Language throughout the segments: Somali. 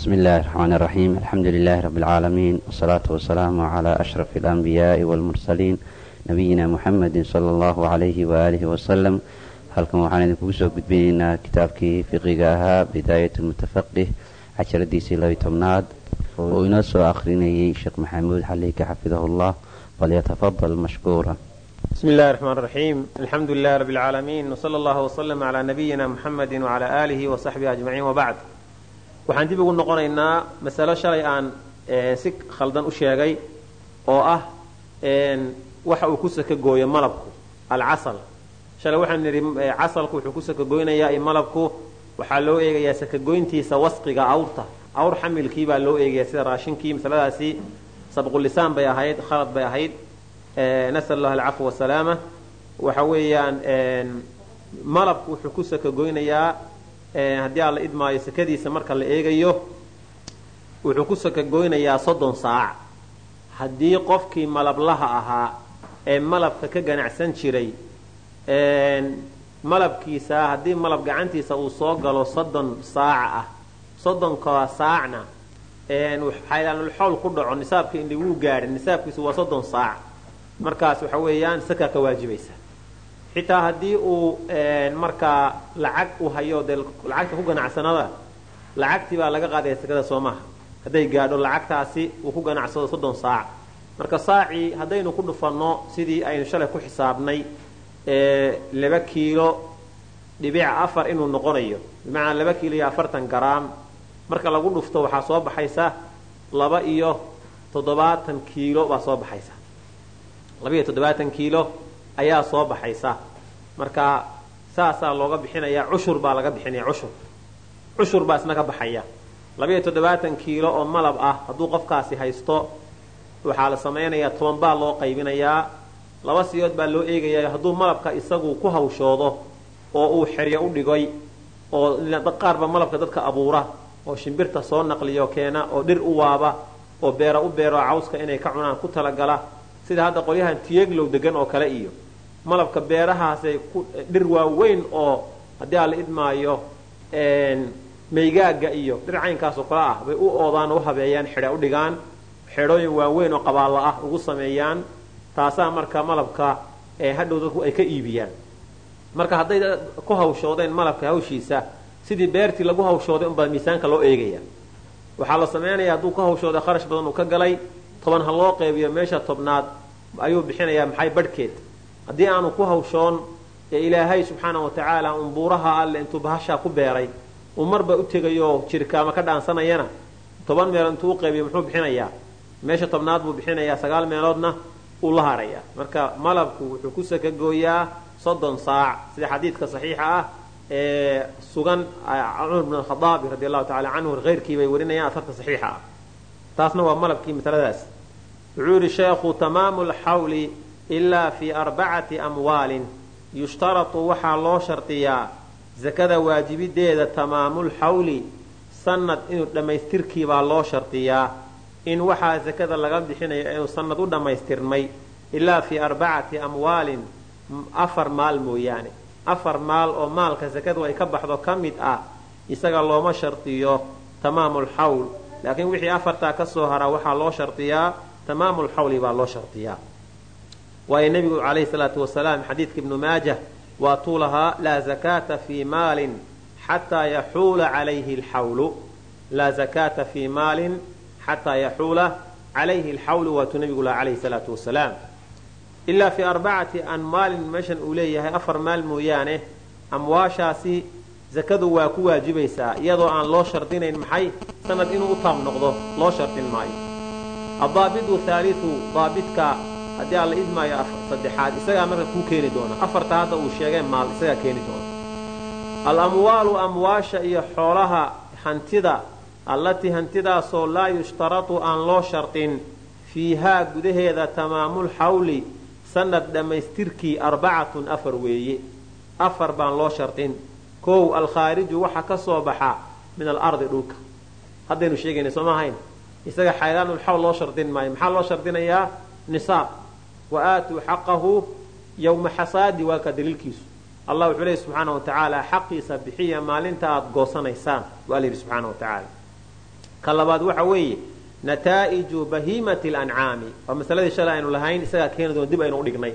بسم الله الرحمن الرحيم الحمد لله رب العالمين والصلاة والسلام على أشرف الأنبياء والمرسلين نبينا محمد صلى الله عليه وآله وسلم halkan waxaan idinkugu soo gudbinaynaa kitaabkii fiqiga ahaa bidaayat lmutafaqih casharadiisii labiy tobnaad oo inoo soo akrinayay sheekh maxamuud xaliika xafidahu llah falyatafadal mashkuura بسم الله الرحمن الرحيم الحمد لله رب العالمين وصلى الله وسلم على نبينا محمد وعلى آله وصحبه أجمعين وبعد waxaan dib ugu noqonaynaa masalo shalay aan si khaldan u sheegay oo ah waxa uu ku saka gooyo malabku alcasal. Shalay waxaan nidhi casalku wuxuu ku sakagoynayaa iyo malabku waxaa loo eegayaa sakagoyntiisa wasqiga awrta. Awr xamilkii baa loo eegaya sida raashinkii masaladaasi sabqulisaan bay ahayd khalad bay ahayd. Nasal allah alcafwa wasalaama waxa weeyaan malabku wuxuu ku sakagoynayaa haddii aan idmaayo sakadiisa marka la eegayo wuxuu ku sakagoynayaa soddon saac. Haddii qofkii malablaha ahaa ee malabka ka ganacsan jiray malabkiisa haddii malab gacantiisa uu soo galo soddon saaca ah soddonka saacna xaylaalxowl ku dhaco nisaabka indhi wuu gaadhay nisaabkiisu waa soddon saac. Markaas waxa weeyaan sakaa ka waajibaysa xitaa haddii uu markaa lacag u hayo dee lacagta ku ganacsanada lacagtii baa laga qaadaya sakada soo maha hadday gaadho lacagtaasi uu ku ganacsado soddon saac. Marka saacii haddaynu ku dhufanno sidii aynu shalay ku xisaabnay laba kiilo dhibic afar inuu noqonayo bimacnaa laba kiilo iyo afartan garaam marka lagu dhufto waxaa soo baxaysa laba iyo toddobaatan kiilo baa soo baxaysa. Laba iyo toddobaatan kiilo ayaa soo baxaysa. Marka saasaa looga bixinayaa cushur baa laga bixinaya cushur. Cushur baa isna ka baxaya. Laba iyo toddobaatan kiilo oo malab ah hadduu qofkaasi haysto waxaa la samaynayaa toban baa loo qaybinayaa laba siyood baa loo eegayaa hadduu malabka isagu ku hawshoodo oo uu xeryo u dhigay oo qaarba malabka dadka abuura oo shimbirta soo naqliyo keena oo dhir u waaba oo beera u beero cawska inay ka cunaan ku talagala sida hadda qolyahan tiyeglow degan oo kale iyo malabka beerahaasay dhir waaweyn oo haddii aan la idmaayo maygaaga iyo dhir caynkaasoo kale ah bay u oodaan oo u habeeyaan xidha u dhigaan xedhooyin waaweyn oo qabaallo ah ugu sameeyaan taasaa marka malabka hadhow dadku ay ka iibiyaan. Marka hadday ku hawshoodeen malabka hawshiisa sidii beertii lagu hawshooday unbaa miisaanka loo eegaya. Waxaa la sameynaya hadduu ku hawshooday kharash badan uu ka galay toban ha loo qeybiyo meesha tobnaad ayuu bixinayaa maxay badhkeed haddii aanu ku hawshoon ee ilaahay subxaana wa tacaala umbuuraha alle intuu bahashaa ku beeray uu marba u tegayo jirkaama ka dhaansanayana toban meelood intuu u qeybiyo muxuu bixinayaa? Meesha tobnaad buu bixinayaa sagaal meeloodna uu la hadhayaa marka malabku wuxuu ku sakagooyaa soddon saac sida xadiidka saxiixa ah ee sugan cumar bn khadaabi radi allahu tacala canhu keyrkii bay warinayaan asarta saxiixa ah. Taasna waa malabkii masaladaas wuxuu yidhi sheekhu tamaamu lxawli ilaa fii arbacati amwaalin. Yushtaratu waxaa loo shardiyaa sakada waajibideeda tamaamulxawli sanad inuu dhammaystirkiibaa loo shardiyaa in waxaa sakada laga bixinayo inuu sanad u dhammaystirmay. Ilaa fii arbacati amwaalin. Afar maal mooyaane. Afar maal oo maalka sakadu ay ka baxdo ka mid ah isaga looma shardiyo tamaamulxawl laakiin wixii afartaa ka soo haraa waxaa loo shardiyaa tamaamulxawli baa loo shardiyaa waayo nebigu calayhi salaatu wasalaam xadiidka ibnu maajah waatuu lahaa laa zakaata fii maalin xataa yaxuula calayhi alxawlu. Laa zakaata fii maalin xataa yaxuula calayhi alxawlu waatuu nebigu lahaa calayhi salaatu wasalaam ilaa fii arbacati amwaalin meeshan uu leeyahay afar maal mooyaane amwaashaasi zakadu waa ku waajibaysaa iyadoo aan loo shardinayn maxay? Sanad inuu u taab noqdo loo shardin maayo. Addaabitu haaliu daabidka haddii aan la idmaayo saddexaad isagaa marka kuu keeni doona. Afarta hadda uu sheegay maal isagaa keeni doona. Alamwaalu amwaasha iyo xoolaha hantida allatii hantidaasoo laa yushtaratu aan loo shardin fiihaa gudaheeda tamaamulxawli sanad dhammaystirkii arbacatun afar weeye. Afar baan loo shardin kow alkhaariju waxa ka soo baxa min alardi dhulka. Haddaynu sheegayna sooma ahayn? Isaga xaylaanulxawl loo shardin maayo. Maxaa loo shardinayaa nisaab wa aatuu xaqahu yowma xasaadi waa ka daliilkiisu allah wuxuu leeya subxaana wa xaqiisa bixiya maalinta aad goosanaysaan waa la subxaana wa ka labaad waxa weeye nataa'iju bahiimati lancaami waa masaladii shalay aynu lahayn isagaa keeni doon dib aynu u dhignay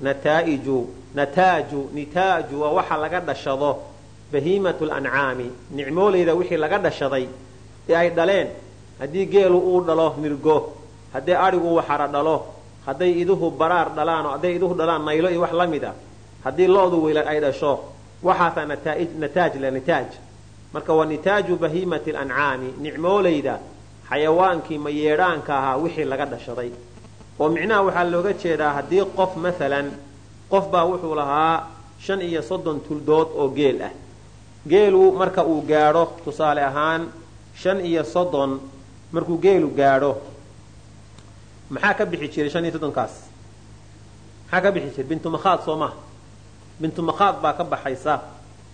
nataaiju nataaju nitaaju waa waxa laga dhashado bahiimatu lancaami nicmoolayda wixii laga dhashaday ee ay dhaleen haddii geelu uu dhalo nirgo haddii adhigu waxara dhalo hadday iduhu baraar dhalaan oo hadday iduhu dhalaan naylo iyo wax la mid a. Haddii lo-du weyla ay dhasho waxaasaa nataaj la nitaaj. Marka waa nitaaju bahiimati lancaami nicmoolayda xayawaankii mayeedhaanka ahaa wixii laga dhashaday. Oo micnaha waxaa looga jeedaa haddii qof maalan qof baa wuxuu lahaa shan iyo soddon tuldood oo geel ah. Geelu marka uu gaadho tusaale ahaan shan iyo soddon markuu geelu gaadho maxaa ka bixi jiray shan iyo soddonkaas maxaa ka bixi jiray? Bintumakhaad soo maha bintumakhaad baa ka baxaysa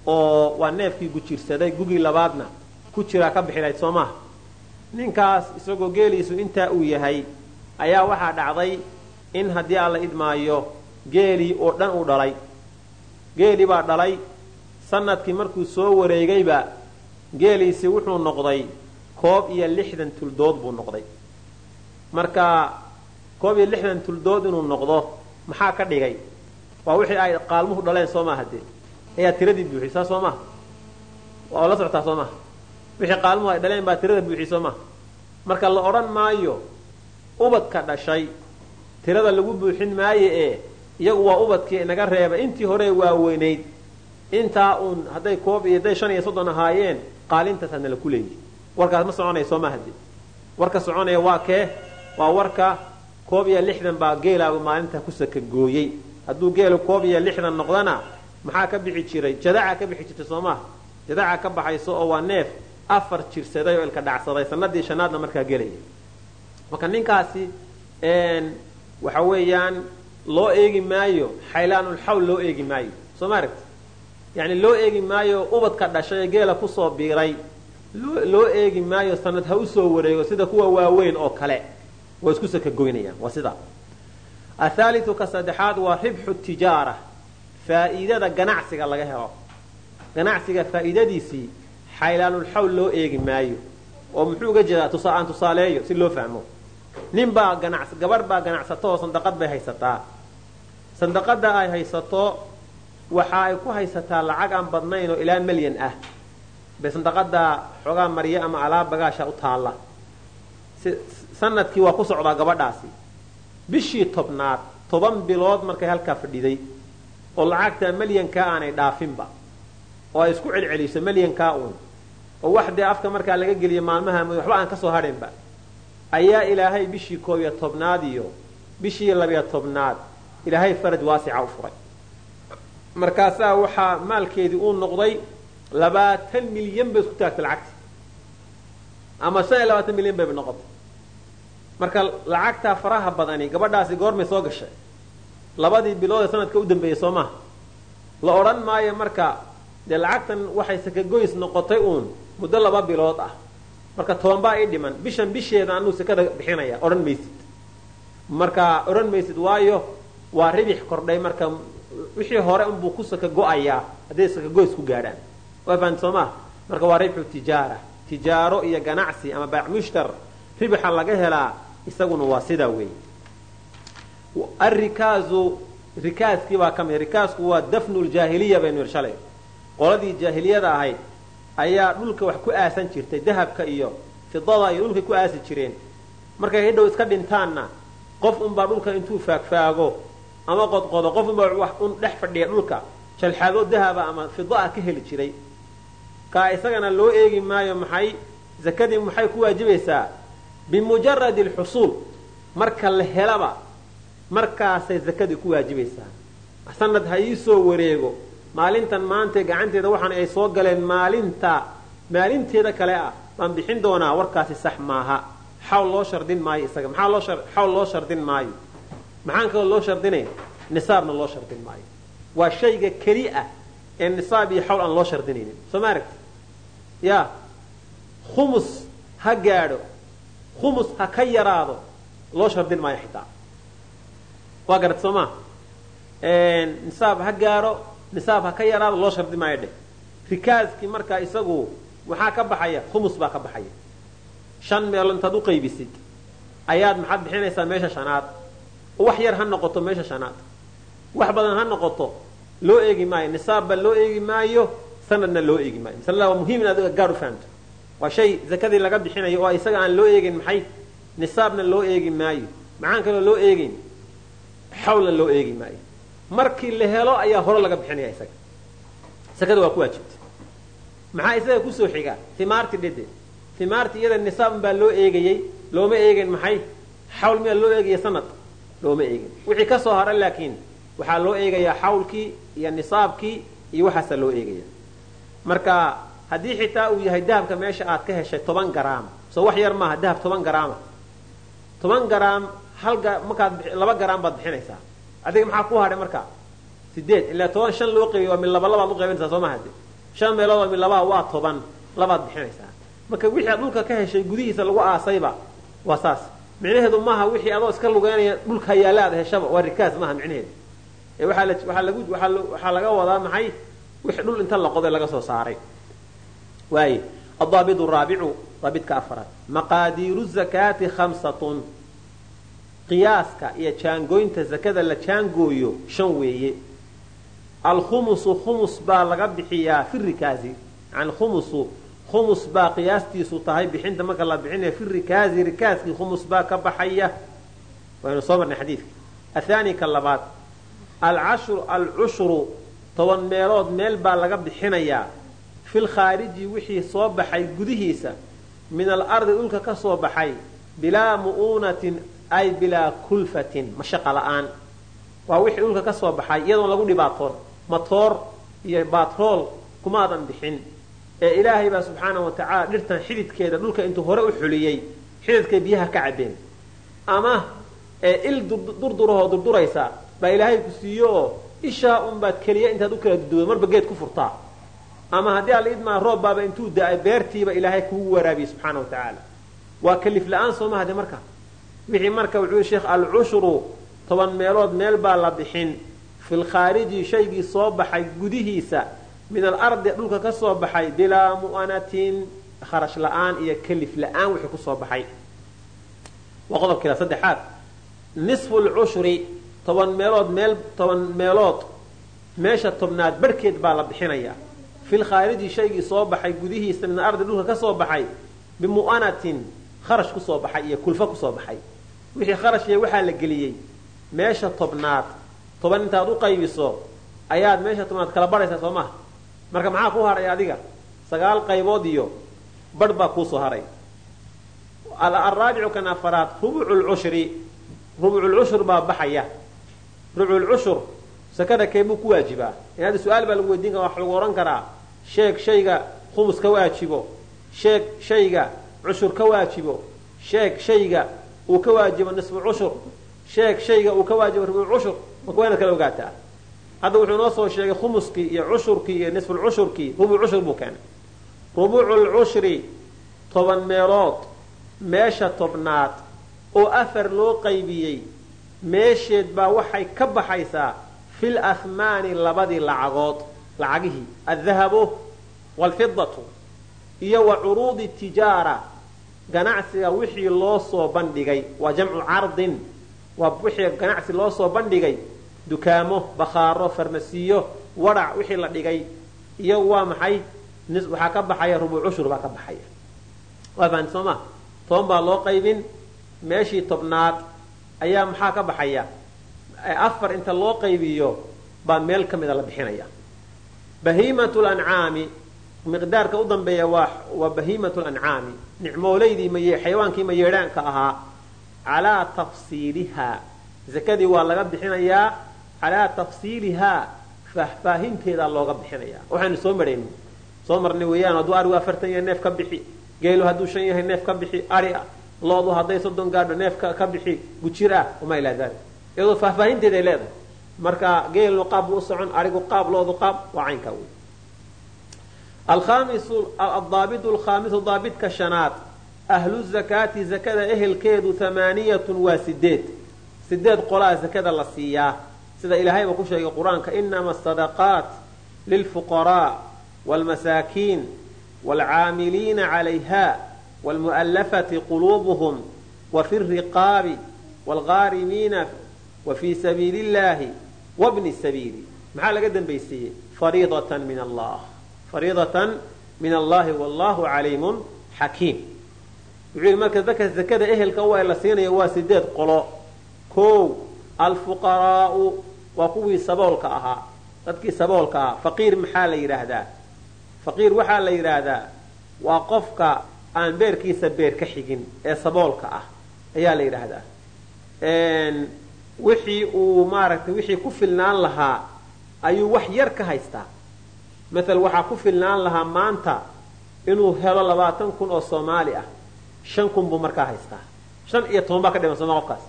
oo waa neefkii gujiirsaday gugii labaadna ku jiraa ka bixi lahayd soo maha ninkaas isagoo geeliisu intaa uu yahay ayaa waxaa dhacday in haddii aan la idmaayo geelii oo dhan uu dhalay. Geelii baa dhalay sannadkii markuu soo wareegayba geeliisi wuxuu noqday koob iyo lixdan tuldood buu noqday. Marka koob iyo lixdan tuldood inuu noqdo maxaa ka dhigay? Waa wixii ay qaalmuhu dhaleen soo maaha dee ayaa tiradii buuxiyey saa soo maha waa la socotaa soo maha wixii qaalmuhu ay dhaleen baa tirada buuxiyey soo maha marka la odhan maayo ubadka dhashay tirada lagu buuxin maayo ee iyagu waa ubadkii inaga reebay intii hore waaweynayd intaa uun hadday koob iyo hadday shan iyo soddon ahaayeen qaalintaas hadna la ku leeyihi warkaas ma soconaya soo maha dee warka soconaya waa kee? Waa warka koob iyo lixdan baa geelaagu maalinta ku sakagooyey hadduu geelu koob iyo lixdan noqdana maxaa ka bixi jiray? Jadaca ka bixi jirtay soo maha jadaca ka baxayso oo waa neef afar jirsaday oo ilka dhacsaday sanadii shanaadna markaa gelaya. Marka ninkaasi waxa weeyaan loo eegi maayo xaylaanulxawl loo eegi maayo. Soo ma aragti yani loo eegi maayo ubadka dhashay ee geela ku soo biiray loo eegi maayo sanad ha u soo wareego sida kuwa waaweyn oo kale waa isku sakagoynayaan waa sidaa athaaliu ka saddexaad waa ribxu tijaara. Faa'iidada ganacsiga laga helo. Ganacsiga faa'iidadiisii xaylaanulxawl loo eegi maayo. Oo muxuu uga jeedaa aan tusaaleeyo si loo fahmo. Nin baa ganac gabarh baa ganacsato oo sandaqad bay haysataa. Sandaqada ay haysato waxa ay ku haysataa lacag aan badnayn oo ilaa milyan ah. Bay sandaqada xoogaa marya ama alaab bagaasha u taalla sannadkii waa ku socdaa gabadhaasi. Bishii tobnaad toban bilood markay halkaa fadhiday oo lacagtaa milyankaa aanay dhaafinba oo ay isku celceliso milyankaa uun oo wax dee afka markaa laga geliyo maalmaha waxba aan ka soo hadhinba ayaa ilaahay bishii koob iyo tobnaad iyo bishii labiyo tobnaad ilaahay faraj waasica u furay. Markaasaa waxaa maalkeedii uu noqday labaatan milyan bay isku taagtay lacagti ama shan iyo labaatan milyan bayba noqotay. Marka lacagtaa faraha badani gabadhaasi goormay soo gashay. Labadii bilood ee sanadka u dambeeyey soo maha la odhan maayo marka dee lacagtan waxay sakagoys noqotay uun muddo laba bilood ah. Marka tobanbaa ii dhiman. Bishan bisheeda anuu sakada bixinaya odhan maysid. Marka odhan maysid waayo waa ribix kordhay marka wixii hore unbuu ku saka go'ayaa hadday sakagoys ku gaadhaan. Waa fahamta soo maha marka waa ribxu tijaara tijaaro iyo ganacsi ama baac mushtar ribixa laga helaa isaguna waa sidaa weeye arikaazu rikaaskii baa ka mid rikaasku waa dafnu ljaahiliya baynu yidhi qoladii jaahiliyada ahayd ayaa dhulka wax ku aasan jirtay dahabka iyo fidada iyo dhulkay ku aasi jireen. Markay hidhow iska dhintaanna qof unbaa dhulka intuu faagfaago ama qodqodo qof unbaa wax un dhex fadhiya dhulka jalxaado dahaba ama fidaa ka heli jiray kaa isagana loo eegi maayo maxay zakadii maxay ku waajibaysaa? Bimujaradi alxusuul marka la helaba markaasay zakadii ku waajibaysaa. Sanad ha ii soo wareego. Maalintan maanta gacanteeda waxaan ay soo galeen maalinta maalinteeda kale ah baan bixin doonaa warkaasi sax maaha. Xawl loo shardin maayo isaga. Maxaa loo xawl loo shardin maayo? Maxaan kaloo loo shardinay? Nisaabna loo shardin maayo. Waa shayga keli ah nisaab iyo xawl aan loo shardinaynin. Soo ma aragti ya khumus ha gaadho khumus ha ka yaraado loo shardin maayo xitaa. Waa garat soo maa nisaab ha gaadho nisaab ha ka yaraado loo shardi maayo dheh. Rikaaskii markaa isagu waxaa ka baxaya khumus baa ka baxaya. Shan meelood intaad u qaybisid ayaad maxaad bixinaysaa meesha shanaad. Wax yar ha noqoto meesha shanaad. Wax badan ha noqoto loo eegi maayo nisaabba loo eegi maayo sanadna loo eegi maayo. Masalada waa muhiim inaad gaar u fahamto. Waa shay zakadii laga bixinayo oo isaga aan loo eegin maxay? Nisaabna loo eegi maayo. Maxaan kaloo loo eegin xawlna loo eegi maayo. Markii la helo ayaa hore laga bixinaya isaga. Sakada waa ku waajibta maxaa isaga ku soo xiga timaarti dhede timaarti iyada nisaab baa loo eegayey looma eegin maxay? Xawl miyaa loo eegaya sanad? Looma eegin. Wixii ka soo hara laakiin waxaa loo eegayaa xawlkii iyo nisaabkii iyo waxaasaa loo eegaya. Marka haddii xitaa uu yahay dahabka meesha aad ka heshay toban garaam soo wax yar maaha dahab toban garaama toban garaam markaad laba garaam baad bixinaysaa. Adiga maxaa ku hadhay marka? Sideed ilaa toban shan loo qaybiy waa mid laba labaad u qaybinaysaa soo maha shan meelood oo mid labaa waa toban labaad bixinaysaa. Marka wixii aad dhulka ka heshay gudihiisa lagu aasayba waa saas. Micnaheedu maaha wixii adoo iska lugeynaya dhulka yaalla aad heshaba waa rikaas maaha micnaheedu. ee la waxaa laga wadaa maxay? Wixii dhul inta la qoday laga soo saaray. Waaye addaabit raabicu daabidka afaraad. Maqaadiiru zakaati khamsatun. Qiyaaska iyo jaangooynta zakada la jaangooyo shan weeye. Alkhumusu khumus baa laga bixiyaa fi rikaazi yani khumusu khumus baa qiyaastiisu tahay bixinta marka la bixinaya fi rikaazi rikaaskii khumus baa ka baxaya. Waynu soo marnay xadiidka. Athani ka labaad alcushru toban meelood meel baa laga bixinayaa. Fil khaariji wixii soo baxay gudihiisa. Min alardi dhulka ka soo baxay. Bilaa mu'uunatin ay bilaa kulfatin. Mashaqa la'aan. Waa wixii dhulka ka soo baxay iyadoon lagu dhibaatoon. Matoor iyo batrool kumaadan bixin. Ee ilaahay baa subxaana wa tacaala dhirtan xididkeeda dhulka intuu hore u xuliyey xididkay biyaha ka cabeen ama ee il durdurahoo durduraysa baa ilaahay ku siiyo oo ishaa unbaad keliya intaad u kala duduwdo marba geed ku furtaa ama haddii alla idmaa roob baaba intuu da'ay beertiiba ilaahay kugu waraabiyey subxaana wa waa kalif la'aan soo mahade marka? Wixii marka wuxuu sheekh alcushru toban meelood meel baa la bixin. Fil khaariji shaygii soo baxay gudihiisa min alardi dhulka ka soo baxay bilaa mu'anatin. Kharash la'aan iyo kalif la'aan wixii ku soo baxay. Waa qodobkiila saddexaad. Nisfu lcushri toban meelood meel toban meelood meesha tobnaad barhkeed baa la bixinayaa fil khaariji shaygii soo baxay gudihiisa min alardi dhulka ka soo baxay bimu'anatin kharash ku soo baxay iyo kulfa ku soo baxay. Wixii kharashya waxaa la geliyey meesha tobnaad toban intaad u qaybiso ayaad meesha tobnaad kala barhaysaa soo maha marka maxaa ku hadhay adiga? Sagaal qaybood iyo barh baa kuusoo haray. Alraabicu kan afaraad rubucu lcushri rubuculcushur baa baxaya rubuculcushur sakada keebuu ku waajibaa inaad su'aal baa lagu weydiin kara wax lagu odhan karaa. Sheeg shayga khumus ka waajibo. Sheeg shayga cushur ka waajibo. Sheeg shayga uu ka waajibo nisfu cushur sheeg shayga uu ka waajibo rubuc cushur marka waa inaad kala ogaataa? Hadda wuxuu noo soo sheegay khumuskii iyo cushurkii iyo nisfulcushurkii rubuc cushur buu keenay. Rubuculcushri toban meelood meesha tobnaad oo afar loo qaybiyey meesheed baa waxay ka baxaysaa fil ahmaani labadii lacagood lacagihii addahabu waalfidatu iyo wa curuudi tijaara ganacsiga wixii loo soo bandhigay waa jamcu cardin waa wixii ganacsi loo soo bandhigay dukaamo bakhaaro farmasiyo warac wixii la dhigay iyo waa maxay? Waxaa ka baxaya rubuc cushur baa ka baxaya. Waa fahanti ma? Toban baa loo qaybin meeshii tobnaad ayaa maxaa ka baxaya? Afar inta loo qaybiyo baa meel ka mida la bixinaya. Bahiimatu lancaami miqdaarka u dambeeya waa bahiimatu lancaami nicmoolaydii xayawaankii mayeedhaanka ahaa calaa tafsiilihaa zakadii waa laga bixinayaa calaa tafsiilihaa faahfaahinteedaa looga bixinayaa. Waxaynu soo marayni soo marnay weeyaan hadduu arigu afartan yahay neef ka bixi geelu hadduu shan yahay neef ka bixi ari ah loodu hadday soddon gaadho neef ka bixi gujir ah wamaa ilaa dalik iyadoo faahfaahinteeday leedahay. Marka geelu qaab buu u socon arigu qaab loodu qaab waa caynkaa wey adaabitu alkhaamisu daabidka shanaad. Ahlu zakaati zakada ehelkeedu hamaaniyatun waa sideed sideed qolaa zakada la siiyaa. Sida ilaahayba ku sheegay qur'aanka inama asadaqaat lilfuqaraa waalmasaakiin waalcaamiliina calayha waalmu'allafati quluubuhum wa fi riqaabi waalghaarimiina wa fii sabiili illaahi wabni sabiili maxaa laga dambaysiiyey fariidatan min allah fariidatan min allahi wallahu caliimun xakiim wuxuu yidhi marka dadka zakada ehelka u la siinayo waa sideed qolo kow alfuqaraa'u waa kuwii saboolka ahaa dadkii saboolka ahaa faqiir aan beerkiisa beer ka xigin ee saboolka ah ayaa la yidhaahdaa. Wixii uu maaragtay wixii ku filnaan lahaa ayuu wax yar ka haystaa. Maala waxaa ku filnaan lahaa maanta inuu helo labaatan kun oo soomaali ah. Shan kun buu markaa haystaa. Shan iyo toban baa ka dhiman sooma qofkaas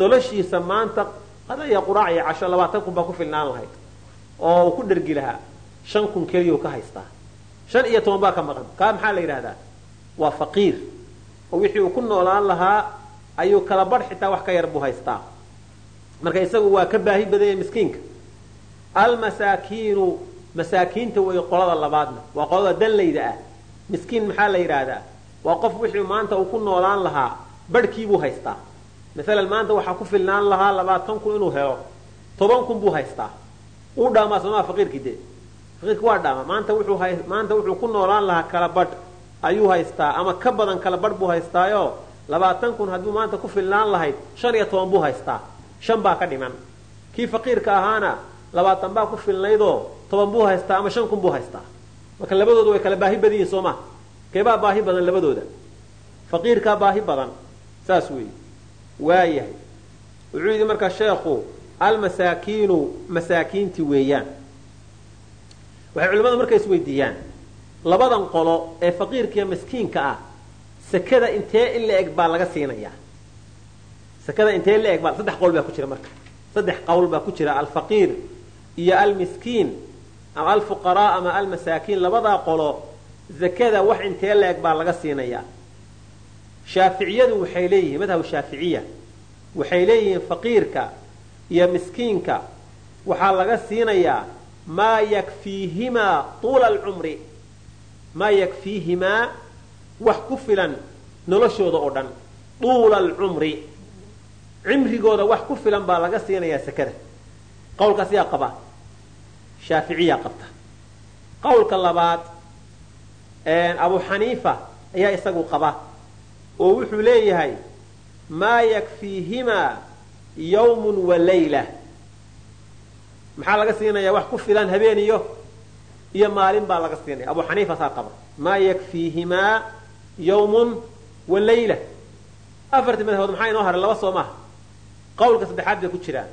noloshiisa maanta qadaya quraac iyo casho labaatan kun baa ku filnaan lahayd oo uu ku dhergi lahaa. Shan kun keliyuu ka haystaa shan iyo toban baa ka maqan. Kaa maxaa la yidhahdaa waa faqiir. Oo wixii uu ku noolaan lahaa ayuu kala badh xitaa wax ka yar buu haystaa. Marka isagu waa ka baahi badanya miskiinka. Almasaakiinu masaakiinta way qolada labaadna. Waa qolada danlayda ah. Miskiin maxaa la yidhaahdaa? Waa qof wixii maanta uu ku noolaan lahaa badhkiibuu haystaa. Maalan maanta waxaa ku filnaan lahaa labaatan kun inuu helo toban kun buu haystaa. Uu dhaamaa soomaa faqiirkii dee faqiirki waa dhaama. Maanta wuxuu ku noolaan lahaa kala badh. Ayuu haystaa ama ka badan kala badh buu haystaayo. Labaatan kun hadduu maanta ku filnaan lahayd shan iyo toban buu haystaa. Shan baa ka dhiman. Kii faqiirka ahaana labaatan baa ku filnaydoo toban buu haystaa ama shan kun buu haystaa. Marka labadooda way kala baahi badan yihiin soo ma. Keebaa baahi badan labadooda? Faqiirkaa baahi badan. Saas weeye. Waayahay wuxuu yidhi markaa sheekhu almasaakiinu masaakiinti weeyaan waxay culimmadu markay isweydiiyaan. Labadan qolo ee faqiirka iyo miskiinka ah sekada intee in la eg baa laga siinayaa sekada intee la eg baa saddex qowl baa ku jira marka. Saddex qowl baa ku jira alfaqiir iyo almiskiin ama alfuqaraa ama almasaakiin. Labadaa qolo zakada wax intee la eg baa laga siinayaa shaaficiyadu waxay leeyihiin madhabu shaaficiya waxay leeyihiin faqiirka iyo miskiinka. Waxaa laga siinayaa maa yakfiihimaa tuula alcumri maa yakfiihimaa wax ku filan noloshooda oo dhan. Tuula alcumri cimrigooda wax ku filan baa laga siinayaa sekada qawlkaas yaa qaba? Shaaficiyaa qabta. Qawlka labaad abu xaniifa ayaa isagu qaba oo wuxuu leeyahay maa yakfiihimaa yawmun wa layla maxaa laga siinayaa wax ku filan habeen iyo iyo maalin baa laga siinaya. Abu xaniifa saa qaba maa yakfiihimaa yawmun wa layla. Afartii madhabood maxaa inoo haray? Laba soo maaha. Qawlka saddexaad bay ku jiraan.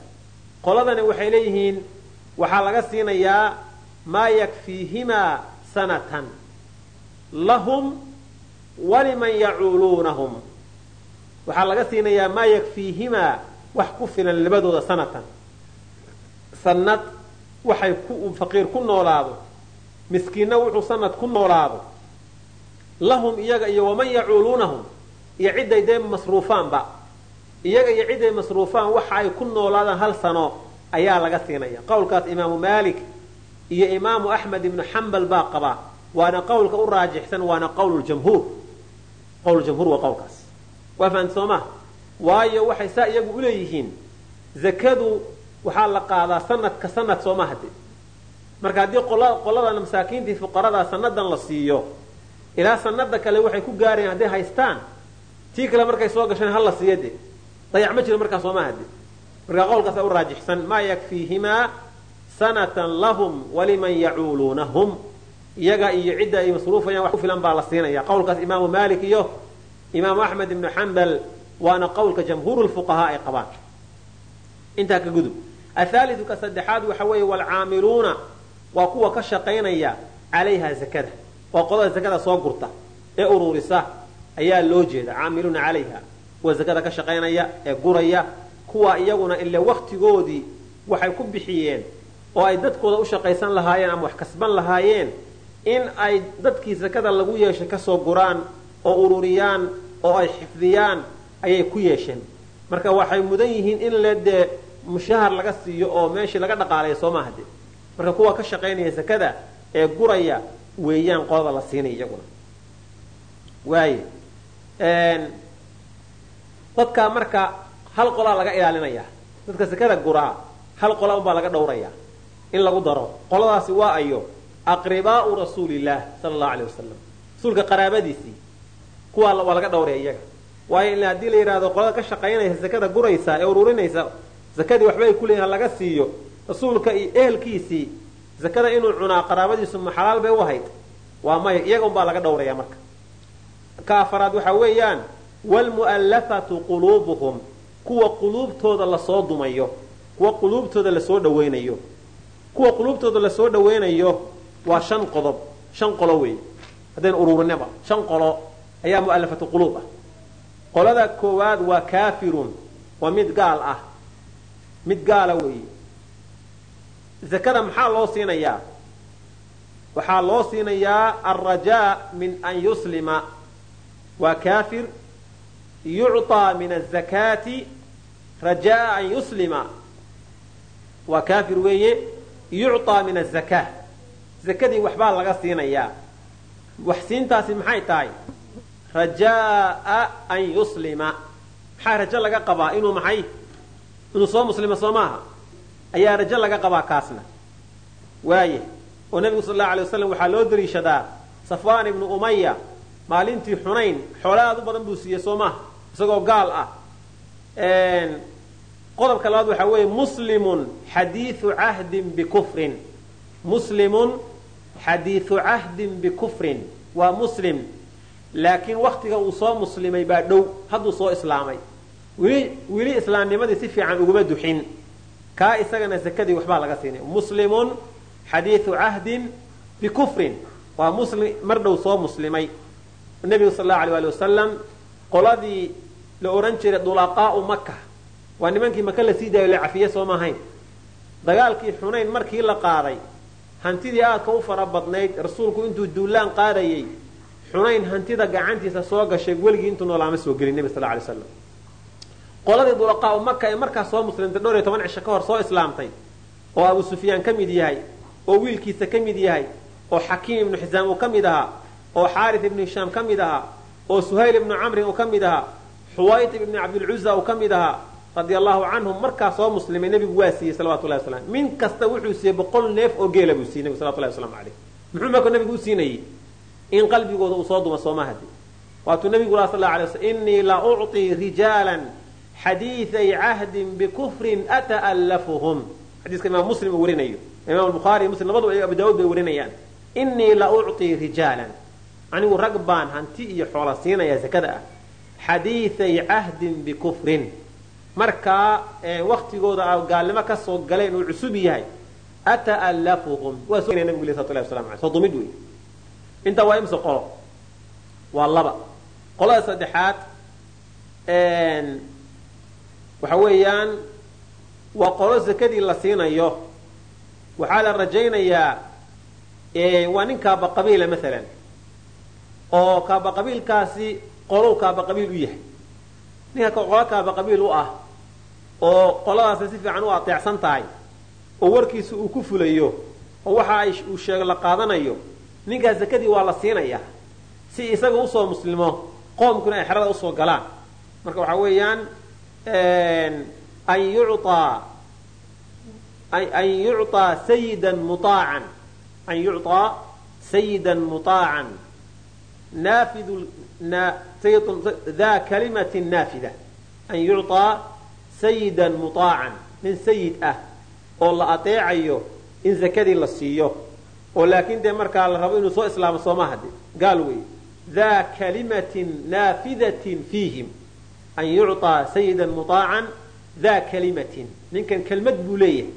Qoladani waxay leeyihiin waxaa laga siinayaa maa yakfiihimaa sanatan lahum waliman yacuuluunahum. Waxaa laga siinayaa maa yakfiihimaa wax ku filan labadooda sanatan sanad waxay faqiir ku noolaado. Miskiinna wuxuu sanad ku noolaado. Lahum iyaga iyo waman yacuuluunahum iyo cidday dee masruufaanba. Iyaga iyo cidday masruufaan waxa ay ku noolaadaan hal sano ayaa laga siinaya. Qowlkaas imaamu maalik iyo imaamu axmed ibnu xambal baa qaba waana qowlka u raajixsan waana qowljamhuur qowljamhuur waa qowlkaas. Waa fahamti soo ma? Waayo waxay saa iyagu uleeyihiin zakadu waxaa la qaadaa sanadka sanad sooma hade marka haddii qoladan masaakiintii fuqaradaa sanadan la siiyo ilaa sanada kale waxay ku gaarayaan hadday haystaan tii kale markay soo gasheen hala siiya de dayac ma jiro markaa sooma hade markaa qowlkaasa u raajixsan maa yakfiihimaa sanatan lahum waliman yacuuluunahum? Iyaga iyo cidda ay masruufayaan wax ku filan baa la siinaya qowlkaas imaamu maalik iyo imaamu axmed ibnu xambal waana qowlka jamhuur lfuqahaa ay qabaan. Intaa ka gudub athaaliu ka saddexaad waxa weeye waalcaamiluuna waa kuwa ka shaqaynaya calayha zakada waa qolada zakada soo gurta ee ururisa ayaa loo jeeda caamiluuna calayha kuwa zakada ka shaqaynaya ee guraya kuwa iyaguna ile waktigoodii waxay ku bixiyeen oo ay dadkooda u shaqaysan lahaayeen ama wax kasban lahaayeen in ay dadkii zakada lagu yeeshay ka soo guraan oo ururiyaan oo ay xifdiyaan ayay ku yeesheen marka waxay mudan yihiin in le dee mushahar laga siiyo oo meeshii laga dhaqaalayo soo maaha de marka kuwa ka shaqaynaya zakada ee guraya weeyaan qolada la siinaya iyaguna. Waaye dadkaa marka hal qolaa laga ilaalinaya dadka sekada guraa hal qola unbaa laga dhowraya in lagu daro. Qoladaasi waa ayo aqribaau rasuulillaah sala allahu alay wasalam rasuulka qaraabadiisii kuwaa waa laga dhowraya iyaga. Waayo ila haddii la yidhahdo qolada ka shaqaynaysa sekada guraysa ee ururinaysa zakadii waxbay kuleeyihin laga siiyo. Rasuulka iyo ehelkiisii zakada inuu cunaa qaraabadiisu ma xalaal bay u ahayd. Waa maya iyaga unbaa laga dhowraya marka. Ka afaraad waxaa weeyaan wlmu'allafatu quluubuhum kuwa quluubtooda la soo dumayo kuwa quluubtooda la soo dhaweynayo. Kuwa quluubtooda la soo dhaweynayo waa shan qodob shan qolo wey haddaynu ururinaba shan qolo ayaa mu'allafatu quluub ah. Qolada koowaad waa kaafirun waa mid gaal ah mid gaala weeye. Zakada maxaa loo siinayaa? Waxaa loo siinayaa alrajaa min an yuslima. Waa kaafir. Yucطaa min azakaati rajaa an yuslima. Waa kaafir weeye. Yucطaa min azakaa zakadii waxbaa laga siinayaa. Wax siintaasi maxay tahay? Rajaa an yuslima. Maxaa rajo laga qabaa? Inuu maxay inuu soo muslima soo maaha ayaa rajo laga qabaa kaasna. Waaye oo nebigu sal allau alay waslam waxaa loo dariishadaa safwaan ibnu umaya maalintii xunayn xoole aad u badan buu siiyey soo maaha isagoo gaal ah. Qodobka labaad waxaa weeye muslimun xadiiu cahdin bikufrin. Muslimun xadiiu cahdin bikufrin. Waa muslim laakiin waktiga uu soo muslimay baa dhow hadduu soo islaamay weli islaamnimadii si fiican uguma duxin. Kaa isagana zakadii waxbaa laga siinay. Muslimun xadiiu cahdin bikufrin. Waa mar dhow soo muslimay. Nebigu sal allau alay ali wasalam qoladii la ohan jiray dulaqaau maka waa nimankii maka la sii la cafiye soo maahayn dagaalkii xunayn markii la qaaday hantidii aadka u fara badnayd rasuulku intuu duulaan qaadayay xunayn hantida gacantiisa soo gashay weligii intuu noolaama soo gelin nebi sal alay slam qoladii dulaqaau maka ee markaas soo muslimtay dhowr iyo toban cisho ka hor soo islaamtay oo abu sufyaan ka mid yahay oo wiilkiisa ka mid yahay oo xakiim ibnu xisaam uu ka mid ahaa oo xaaris ibnu hishaam ka mid ahaa oo suhayl ibnu camrin uu ka mid ahaa xuwaytib ibni cabdilcuza uu ka mid ahaa radia allahu canhum markaa soo muslimay nebigu waa siiyey salawatullahi wasalam min kasta wuxuu siiyey boqol neef oo geela buu siiyey nebigu salawatullahi waslamu caleyh. Muxuu marka nebigu u siinayey in qalbigooda uu soo duma soomahadi waatuu nebigu laha sal alay sl innii la ucطii rijaalan xadiiday cahdin bikufrin ata'allafuhum. Xadiiska imaam muslim uu warinayo. Imaam bukhaari muslim labadu abu daawud bay warinayaan. Innii la ucطii rijaalan. Anigu rag baan hanti iyo xoola siinaya zakada ah. Xadiiday cahdin bikufrin. Markaa waktigooda a gaalnimo ka soo galeen uu cusub yahay ata'allafuhum. Waa soo nabigu le salatu llahi waslamu alay soo dumid wey intaa waa imse qolo. Waa laba. Qolada saddexaad waxa weeyaan waa qolo zakadii la siinayo. Waxaa la rajaynayaa waa nin kaaba qabiila maalan oo kaaba qabiilkaasi qolow kaaba qabiil u yahay. Ninka qolo kaaba qabiil u ah oo qoladaasna si fiican u ateecsan tahay oo warkiisa uu ku fulayo oo waxa uu sheego la qaadanayo ninkaas zakadii waa la siinayaa si isaga u soo muslimo qoomkuna ay xerada u soo galaan. Marka waxaa weeyaan an yucطaa an yucطaa sayidan muaacan an yucطaa sayidan muطaacan naafidu daa kalimatin naafida an yucطaa sayidan muطaacan nin sayid ah oo la adeecayo in zakadii la siiyo oo laakiin dee markaa la rabo inuu soo islaamo soomaaha de gaal wey daa kalimatin naafidatin fiihim an yucطaa sayidan muطaacan daa kalimatin ninkan kelmad buu leeyahay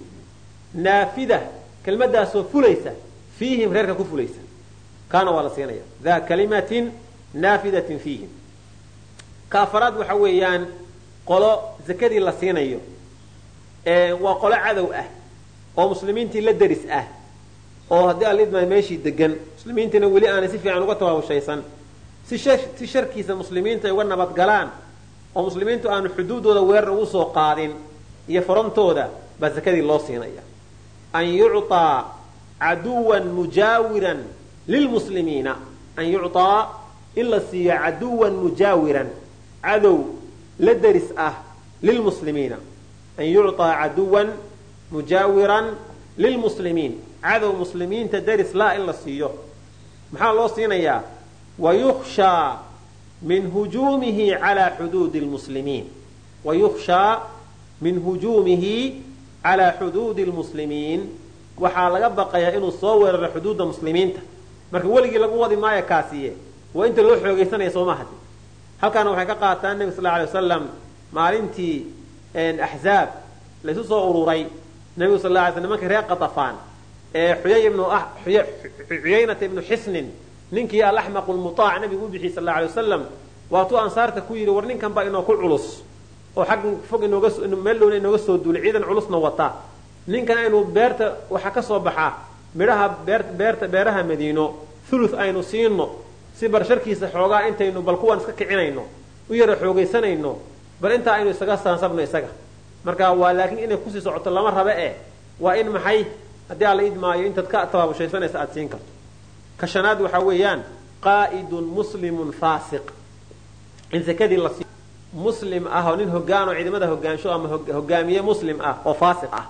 naafida kelmadaasoo fulaysa fiihim reerka ku fulaysa kaana waa la siinaya daa kalimatin naafidatin fiihim ka afaraad waxa weeyaan qolo zakadii la siinayo waa qolo cadow ah oo muslimiintii la deris ah oo haddii alidma meeshii degan muslimiintiina weli aanay si fiican uga tawaawushaysan si sharkiisa muslimiinta ay uga nabadgalaan oo muslimiintu aanu xuduudooda weerar ugu soo qaadin iyo farantooda baa zakadii loo siinaya an yucطaa caduwan mujaawiran lilmuslimiina an yucطaa in la siiyo caduwan mujaawiran cadow la deris ah lilmuslimiina an yucطaa caduwan mujaawiran lilmuslimiin cadow muslimiinta deris laa in la siiyo maxaa loo siinayaa wayukhshaa min hujuumihi calaa xuduudi lmuslimiin wayukhshaa min hujuumihi calaa xuduudi lmuslimiin waxaa laga baqayaa inuu soo weeraro xuduudda muslimiinta. Marka weligii lagu wadi maayo kaasiye. Waa inta loo xoogaysanaya sooma hadi halkaana waxay ka qaataan nebi sal alay wasalam maalintii axzaab laysu soo ururay nebigu sal alay sl nimankii reer qatafaan ee xuyaynata ibnu xisnin ninkii alaxmaqu lmutaac nabigu u bixiyey sal alay wasalam waatuu ansaarta ku yidhi war ninkan baa inoo ku culus oo xag fog meel dhowna inooga soo duulay ciidan culusna wata. Ninkan aynu beerta waxaa ka soo baxaa midhaha beerta beeraha madiino thuluth aynu siino si barsharkiisa xoogaa intaynu bal kuwaan iska kicinayno u yara xoogaysanayno bal intaa aynu isaga saansabno isaga. Marka waa laakiin inay ku sii socoto lama rabe eh waa in maxay? Haddii alla idmaayo intaad ka tabaabushaysanaysa aad siin karto ka shanaad waxaa weeyaan qaa'idun muslimun faasiq. In sakadii la siiyo muslim ah oo nin hogaan oo ciidamada hogaansho ama hogaamiye muslim ah oo faasiq ah.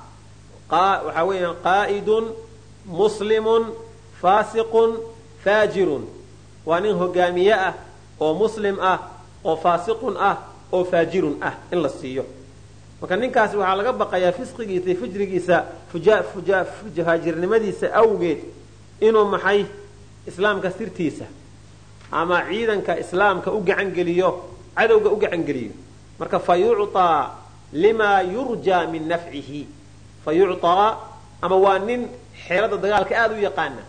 Waxaa weeyaan qaa'idun muslimun faasiqun faajirun. Waa nin hogaamiye ah oo muslim ah oo faasiqun ah oo faajirun ah in la siiyo. Marka ninkaasi waxaa laga baqayaa fisqigiisa iyo fujrigiisa faajirnimadiisa awgeed inuu maxay islaamka sirtiisa ama ciidanka islaamka u gacan geliyo cadowga u gacan geliyo marka fa limaa yurjaa min nafcihi. Fa ama waa nin xeelada dagaalka aada u yaqaana.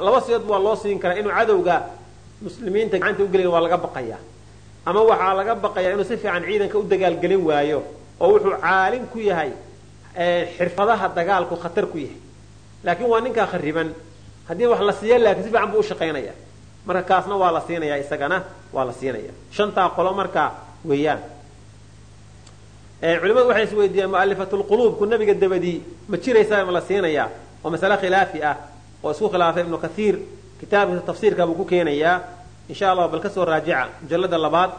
Laba sidood waa loo siin karaa inuu cadowga muslimiinta gacanta u waa laga baqayaa ama waxaa laga baqayaa inuu si fiican ciidanka u dagaalgelin waayo oo wuxuu caalin ku yahay xirfadaha dagaalku khatar ku yahay. Laakiin waa ninkaa khariban haddii wax la siiya laakiin si fiican buu ushaqaynaya marka kaasna waa la siinaya isagana waa la siinaya shantaa qolo marka weeyaan. Culimadu waxay is weydiiyeen mu'alifatulquluubku nabiga dabadii ma jiraysaa ma la siinayaa? Oo masale khilaafi ah oo isku khilaafay ibnu kathiir kitaabkiisa tafsiirka buu ku keenayaa. Insha allah bal ka soo raajica mujallada labaad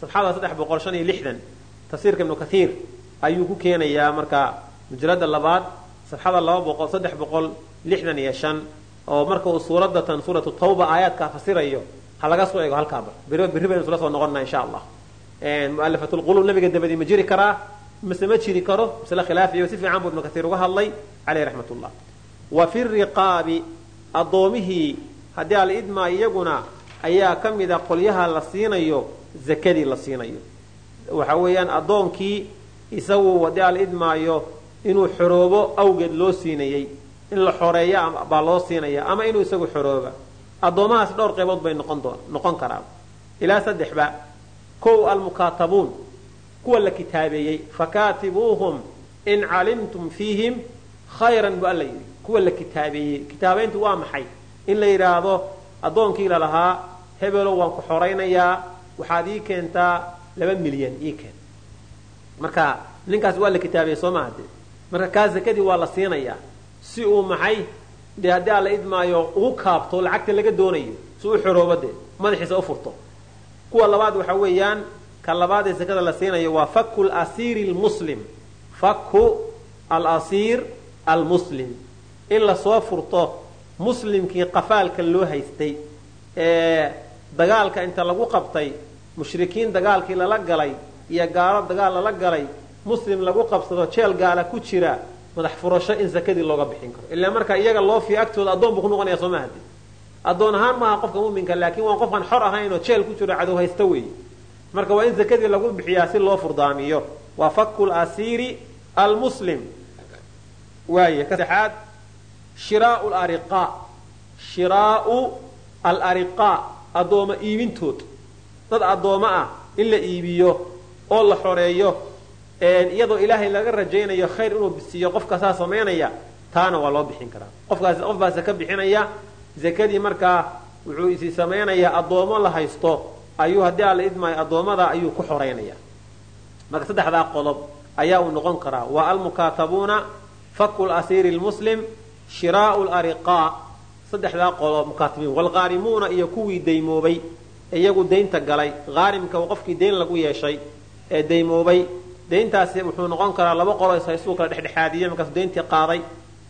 safxada saddex boqol shan iyo lixdan. Tafsiirka ibnu kathiir ayuu ku keenayaa marka mujallada labaad safxada laba boqol saddex boqol lixdan iyo shan oo marka uu suuradatan suuratu tawba aayaadkaa fasirayo ha laga soo eego halkaaba. Berri baynu isla soo noqonnaa insha allah. Mu'alifatulquluub nabiga dabadii ma jiri karaa mise ma jiri karo masle khilaafiyo si fiican buu ibnu kathiir uga hadlay caleyh raxmat ullah wa fi riqaabi addoomihii haddii ala idmaa iyaguna ayaa ka mida qolyaha la siinayo zakadii la siinayo. Waxa weeyaan addoonkii isagu haddii ala idmaayo inuu xoroobo awgeed loo siinayey in la xoreeyo baa loo siinaya ama inuu isagu xorooba. Addoomahaas dhowr qaybood bay noqon karaan. Ilaa saddexba kow almukaatabuun kuwa la kitaabeeyey fakaatibuuhum in calimtum fiihim khayran bu alla yidhi. Kuwa la kitaabeeyey kitaabayntu waa maxay? In la yidhaahdo addoonkii la lahaa hebelow waan ku xoraynayaa waxaad ii keentaa laba milyan ii keen. Marka ninkaas waa la kitaabeeyey soo maha dee marka kaa zakadii waa la siinayaa si uu maxay? Dee haddii alla idmaayo ugu kaabto lacagta laga doonayo si u xoroobo dee madaxiisa u furto. Kuwa labaad waxa weeyaan ka labaad ee zakada la siinayo waa faku lasiiri lmuslim faku alasiir almuslim. In la soo furto muslimkii qafaalka loo haystay ee dagaalka inta lagu qabtay mushrikiin dagaalkii lala galay iyo gaalo dagaal lala galay muslim lagu qabsado jeel gaala ku jira madax furasho in zakadii looga bixin karo. Ilaa marka iyaga loo fi agtooda addoon buu ku noqonaya soo mahadi addoon ahaan maaha qofka muminka laakiin waa qofkaan xor ahayn oo jeel ku jiro cadow haysta weeye marka waa in zakadii lagu bixiyaa si loo furdaamiyo. Waa faku lasiiri almuslim. Waay kasaxaad shiraau lariqaa shiraau alariqaa addooma iibintood. Dad addooma ah in la iibiyo oo la xoreeyo iyadoo ilaahay laga rajaynayo khayr inuu bisiiyo qofka saa samaynaya taana waa loo bixin karaa. Qofkaas qof saka bixinaya zakadii markaa wuxuu isi samaynayaa addoomo la haysto ayuu haddii alla idmaayo addoommada ayuu ku xoraynaya marka saddexdaa qodob ayaa uu noqon karaa. Waa almukaatabuuna faku lasiiri lmuslim shiraau lariqaa saddexdaa qodob mukaatabiin waalqaarimuuna iyo kuwii daymoobay. Iyagu daynta galay haarimka uu qofkii dayn lagu yeeshay ee daymoobay dayntaasi wuxuu noqon karaa laba qolo ishaystuu kala dhexdhexaadiyey markaasuu dayntii qaaday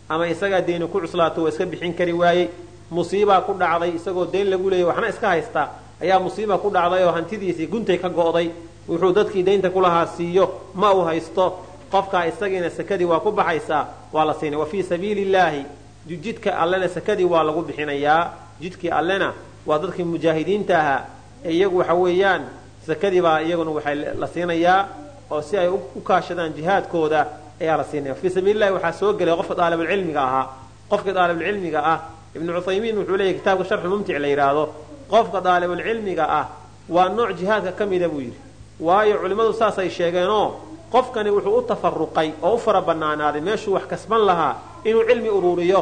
ama isagaa dayni ku cuslaato waa iska bixin kari waayey musiibaa ku dhacday isagoo dayn lagu leeyay waxna iska haystaa ayaa musiiba ku dhacday oo hantidiisii guntay ka go'day wuxuu dadkii daynta kulahaa siiyo ma uu haysto qofkaa isagiina sakadii waa ku baxaysaa waa la siinay. Wa fii sabiili illaahi jidka allena sakadii waa lagu bixinayaa jidkii allena waa dadkii mujaahidiinta ahaa ee iyagu waxa weeyaan sakadii baa iyaguna waxay la siinayaa oo si ay u kaashadaan jihaadkooda ayaa la siinaya. Fii sabiilillahi waxaa soo gelay qofka daalibulcilmiga ahaa. Qofka daalibulcilmiga ah ibnu cuthaymiin wuxuu leeyahy kitaabka sharxulmumtic la yidhaahdo qofka daalibulcilmiga ah waa nooc jihaadka ka mida buu yidhi. Waayo culimmadu saasay sheegeenoo qofkani wuxuu u tafaruqay oo u fara bannaanaaday meeshuu wax kasban lahaa inuu cilmi uruuriyo.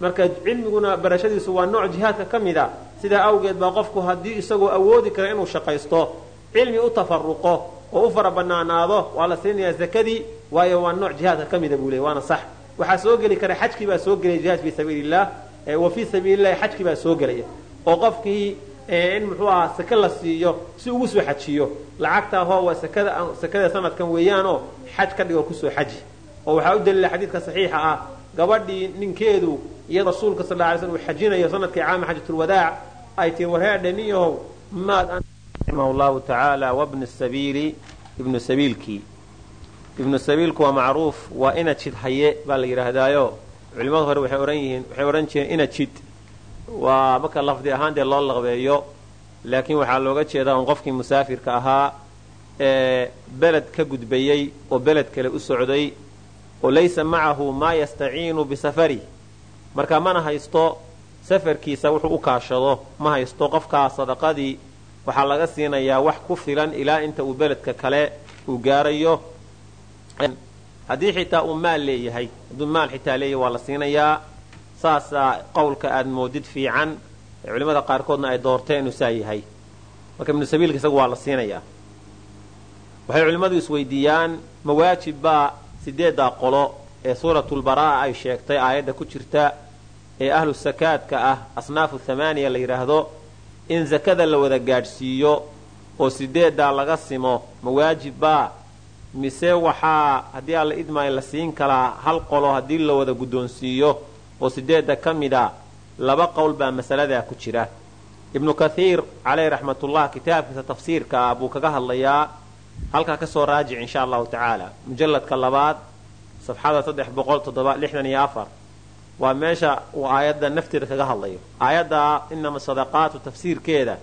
Marka cilmiguna barashadiisu waa nooc jihaadka ka mid a sidaa awgeed baa qofku haddii isagoo awoodi kara inuu shaqaysto cilmi u tafaruqo oo u fara bannaanaado waa la siinayaa zakadii waayo waa nooc jihaadka ka mida buu leey waana sax. Waxaa soo geli kara xajkii baa soo gelaya jihaad fii sabiiliillah wa fii sabiilillahi xajkii baa soo gelaya oo qofkii in muxuu ahaa sake la siiyo si ugu soo xajiyo. Lacagtaa hoo waa sakada sanadkan weeyaanoo xaj ka dhigoo ku soo xaji. Oo waxaa u daliila xadiidka saxiixa ah gabadhii ninkeedu iyo rasuulka sal alay slm uu xajinayo sannadkii caama xajatulwadaac ay tii warheedhe nin yahow maad raximah llahu tacaala wabnu sabiili ibnu sabiilkii. Ibnu sabiilku waa macruuf waa ina jid haye baa la yidhaahdaayo. Culimmadu hore waxay ohan yihiin waxay odhan jireen ina jid. Waa marka lafdi ahaan dee loo laqbeeyo laakiin waxaa looga jeedaa un qofkii musaafirka ahaa ee beled ka gudbayey oo beled kale u socday oo laysa macahu maa yastaciinu bisafari. Marka mana haysto safarkiisa wuxuu u kaashado ma haysto qofkaa sadaqadii waxaa laga siinayaa wax ku filan ilaa inta uu beledka kale uu gaarayo. Haddii xitaa uu maal leeyahay hadduu maal xitaa leeyahay waa la siinayaa. Saasaa qowlka aad moodid fiican ee culimmada qaarkoodna ay doorteen inuu saa yahay. Marka ibnu sabiilka isagu waa la siinayaa. Waxay culimmadu isweydiiyaan mawaajib baa sideeddaa qolo ee suuratulbaraa'a ay sheegtay aayadda ku jirta ee ahlu sakaadka ah asnaafu thamaaniya la yidhaahdo in sakada la wada gaadhsiiyo oo sideeddaa laga simo mawaajib baa? Mise waxaa haddii alla idmaayo la siin kalaa hal qolo haddii la wada guddoonsiiyo oo sideedda ka mida laba qowl baa masaladaa ku jira. Ibnu kathiir caleyh raxmatullah kitaabkiisa tafsiirka ah buu kaga hadlayaa halkaa ka soo raajic insha allahu tacaala. Mujalladka labaad safxada saddex boqol toddoba lixdan iyo afar waa meesha uu aayadda nafteeda kaga hadlayo. Aayadda inama sadaqaatu tafsiirkeeda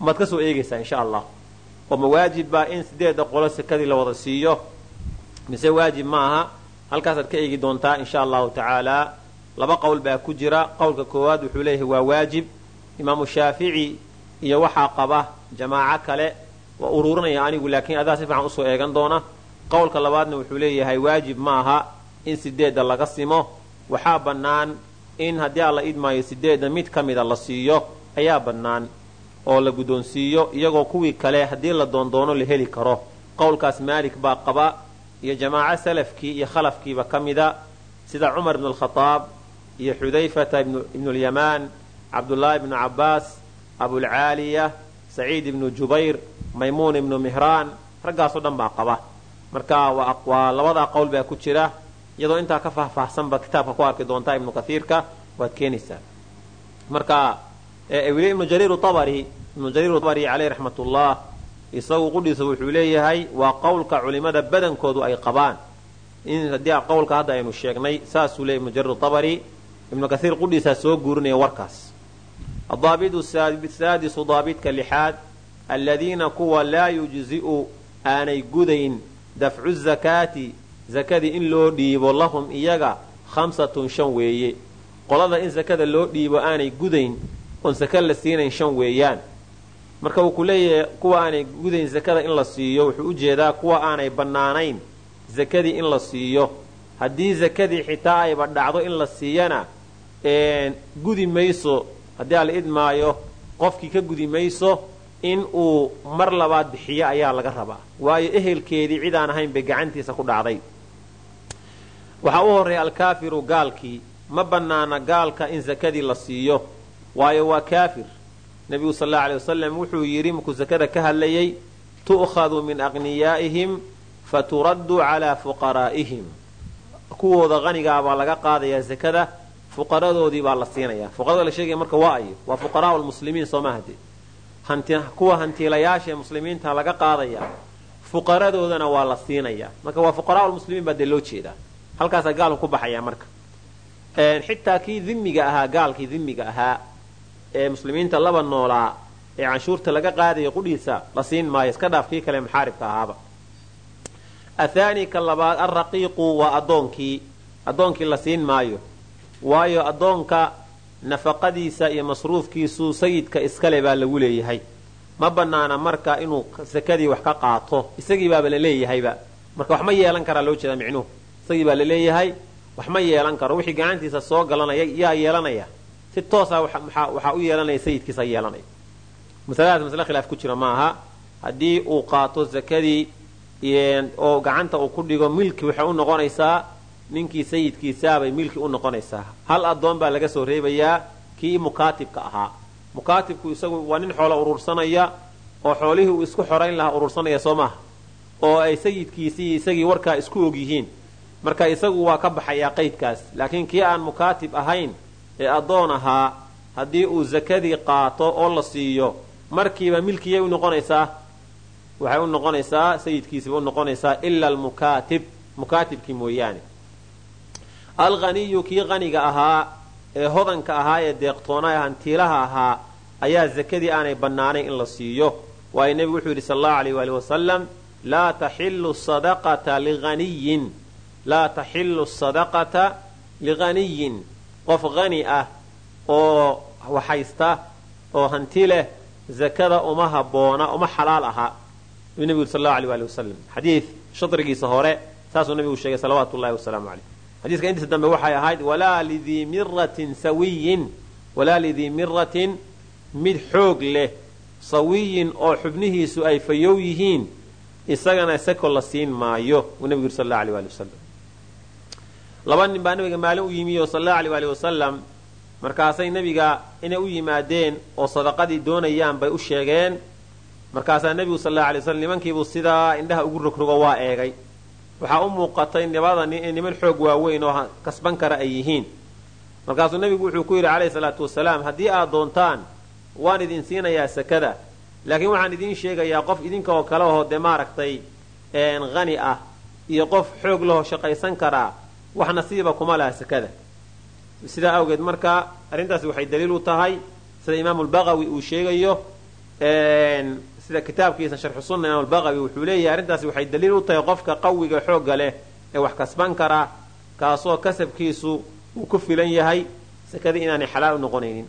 maad ka soo eegaysaa insha allah. Oo ma waajib baa in sideedda qolo sakadii la wada siiyo. Mise waajib ma aha halkaasaad ka eegi doontaa insha allahu tacaala. Laba qowl baa ku jira. Qowlka koowaad wuxuu leeyahay waa waajib. Imaamu shaafici iyo waxaa qaba jamaaco kale waa ururinaya anigu laakiin adaa si fiican u soo eegan doona. Qowlka labaadna wuxuu leeyahay waajib ma aha in sideedda laga simo waxaa bannaan in haddii alla idmaayo sideedda mid ka mida la siiyo ayaa bannaan oo la guddoonsiiyo iyagoo kuwii kale haddii la doondoono la heli karo. Qowlkaas maalik baa qaba iyo jamaaco salafkii iyo khalafkiiba ka mida sida cumar ibnu alkhadaab iyo xudayfata ibnulyamaan cabdullaahi ibnu cabbaas abulcaaliya saciid ibnu jubayr maymuun ibnu mihraan raggaasoo dhan baa qaba. Marka waa labadaa qowl baa ku jira iyadoo intaa ka faahfaahsanba kitaabka ku arki doontaa ibnu kathiirka waad keenaysaa. Marka wili ibnu jariir abari ibnu jariir abari caleyh raxmatullah isagu qudhiisa wuxuu leeyahay waa qowlka culimada badankoodu ay qabaan. In haddii qowlka hadda aynu sheegnay saasuu leeyay ibnu jariir abari ibnu kathiir qudhiisaa soo guurinaya warkaas. Adaabidu saadisu daabidka lixaad aladiina kuwa laa yujzi'u aanay gudayn dafcu zakaati zakadii in loo dhiibo lahum iyaga khamsatun shan weeye. Qolada in sakada loo dhiibo aanay gudayn oon saka la siinayn shan weeyaan. Marka uu ku leeyahay kuwa aanay gudayn sakada in la siiyo wuxuu u jeedaa kuwa aanay bannaanayn sakadii in la siiyo. Haddii sakadii xitaa ayba dhacdo in la siiyana gudi mayso. Haddii ala idmaayo qofkii ka gudi mayso in uu mar labaad bixiyo ayaa laga rabaa. Waayo ehelkeedii cid aan ahayn bay gacantiisa ku dhacday waxaa u horreeya alkaafiru gaalkii ma bannaana gaalka in sakadii la siiyo waayo waa kaafir. Nebigu sal allau alay wasalam wuxuu yidhi markuu sakada ka hadlayay tu'khadu min aqniyaa'ihim faturaddu calaa fuqaraa'ihim. Kuwooda qanigaabaa laga qaadayaa sakada fuqaradoodii baa la siinayaa. Fuqarada la sheegaya marka waa ayo waa fuqaraau lmuslimiin soo maaha dee kuwa hantiilayaasha ee muslimiinta laga qaadaya fuqaradoodana waa la siinayaa. Marka waa fuqaraau lmuslimiin baa dee loo jeedaa halkaasaa gaalku ku baxaya marka. Xitaa kii dimiga ahaa gaalkii dimiga ahaa ee muslimiinta laba noolaa ee canshuurta laga qaadaya qudhiisa la siin maayo iska dhaaf kii kale maxaaribka ahaaba. Athaani ka labaad alraqiiqu waa addoonkii addoonkii la siin maayo. Waayo addoonka nafaqadiisa iyo masruufkiisu sayidka iskale baa lagu leeyahay. Ma bannaana marka inuu sakadii wax ka qaato isagii baaba la leeyahayba. Marka wax ma yeelan karaa loo jeeda micnuhu isagii baa la leeyahay wax ma yeelan karo. Wixii gacantiisa soo galanaya yaa yeelanaya. Si toosa waxaa u yeelanaya sayidkiisa yeelanaya. Masaladaas masle khilaaf ku jira maaha haddii uu qaato sakadii oo gacanta uu ku dhigo milki waxay u noqonaysaa ninkii sayidkiisaabay milki u noqonaysaa. Hal addoon baa laga soo reebayaa kii mukaatibka ahaa. Mukaatibku isagu waa nin xoolo urursanaya oo xoolihii uu isku xorayn lahaa urursanaya soo maaha oo ay sayidkiisii isagii warkaa isku og yihiin marka isagu waa ka baxayaa qaydkaas. Laakiin kii aan mukaatib ahayn ee addoon ahaa haddii uu sakadii qaato oo la siiyo markiiba milkiyay u noqonaysaa? Waxay u noqonaysaa sayidkiisiba u noqonaysaa ila almukaatib. Mukaatibkii mooyaane. Alghaniyu kii qaniga ahaa ee hodanka ahaa ee deeqtoona ee hantiilaha ahaa ayaa sakadii aanay bannaanayn in la siiyo. Waayo nebigu wuxuu yidhi sal allahu alayh waali wasalam laa taxilu sadaqata lianiyin laa taxilu sadaqata lighaniyin. Qof hani ah oo waxhaysta oo hanti leh zakada uma habboona uma xalaal aha. Yuu nebigu sal allahu waali wasalam xadiid shadrigiisa hore saasuu nebigu sheegay salawaatu ullahi wasalaamu caleyh xadiiska intiisa dambe waxay ahayd walaa lidii miratin sawiyin. Walaa lidii miratin mid xoog leh sawiyin oo xubnihiisu ay fayow yihiin isagana seko la siin maayo buu nebigu yidhi sal allahu waali wasalam laba nin baa nabiga maalin u yimi oo sal allahu alay waali wasalam markaasay nebiga inay u yimaadeen oo sadaqadii doonayaan bay u sheegeen. Markaasaa nebigu sal allahu alay waslam nimankiibuu sidaa indhaha ugu rogrogo waa eegay. Waxaa u muuqatay nin niman xoog waaweyn oo kasban kara ay yihiin. Markaasuu nebigu wuxuu ku yidhi calayhi salaatu wasalaam haddii aad doontaan waan idin siinayaa sakada. Laakiin waxaan idiin sheegayaa qof idinka oo kale ahoo dee maaragtay hani ah iyo qof xoog lahoo shaqaysan karaa wax nasiiba kuma laha sakada. Sidaa awgeed marka arrintaasi waxay daliil u tahay sida imaamulbaqawi uu sheegayo sida kitaabkiisa sharxu sunna imaam albaqawi wuxuu leeyahay arrintaasi waxay daliil u tahay qofka qawiga xoogga leh ee wax kasban kara kaasoo kasabkiisu uu ku filan yahay sakadii inaanay xalaal u noqonaynin.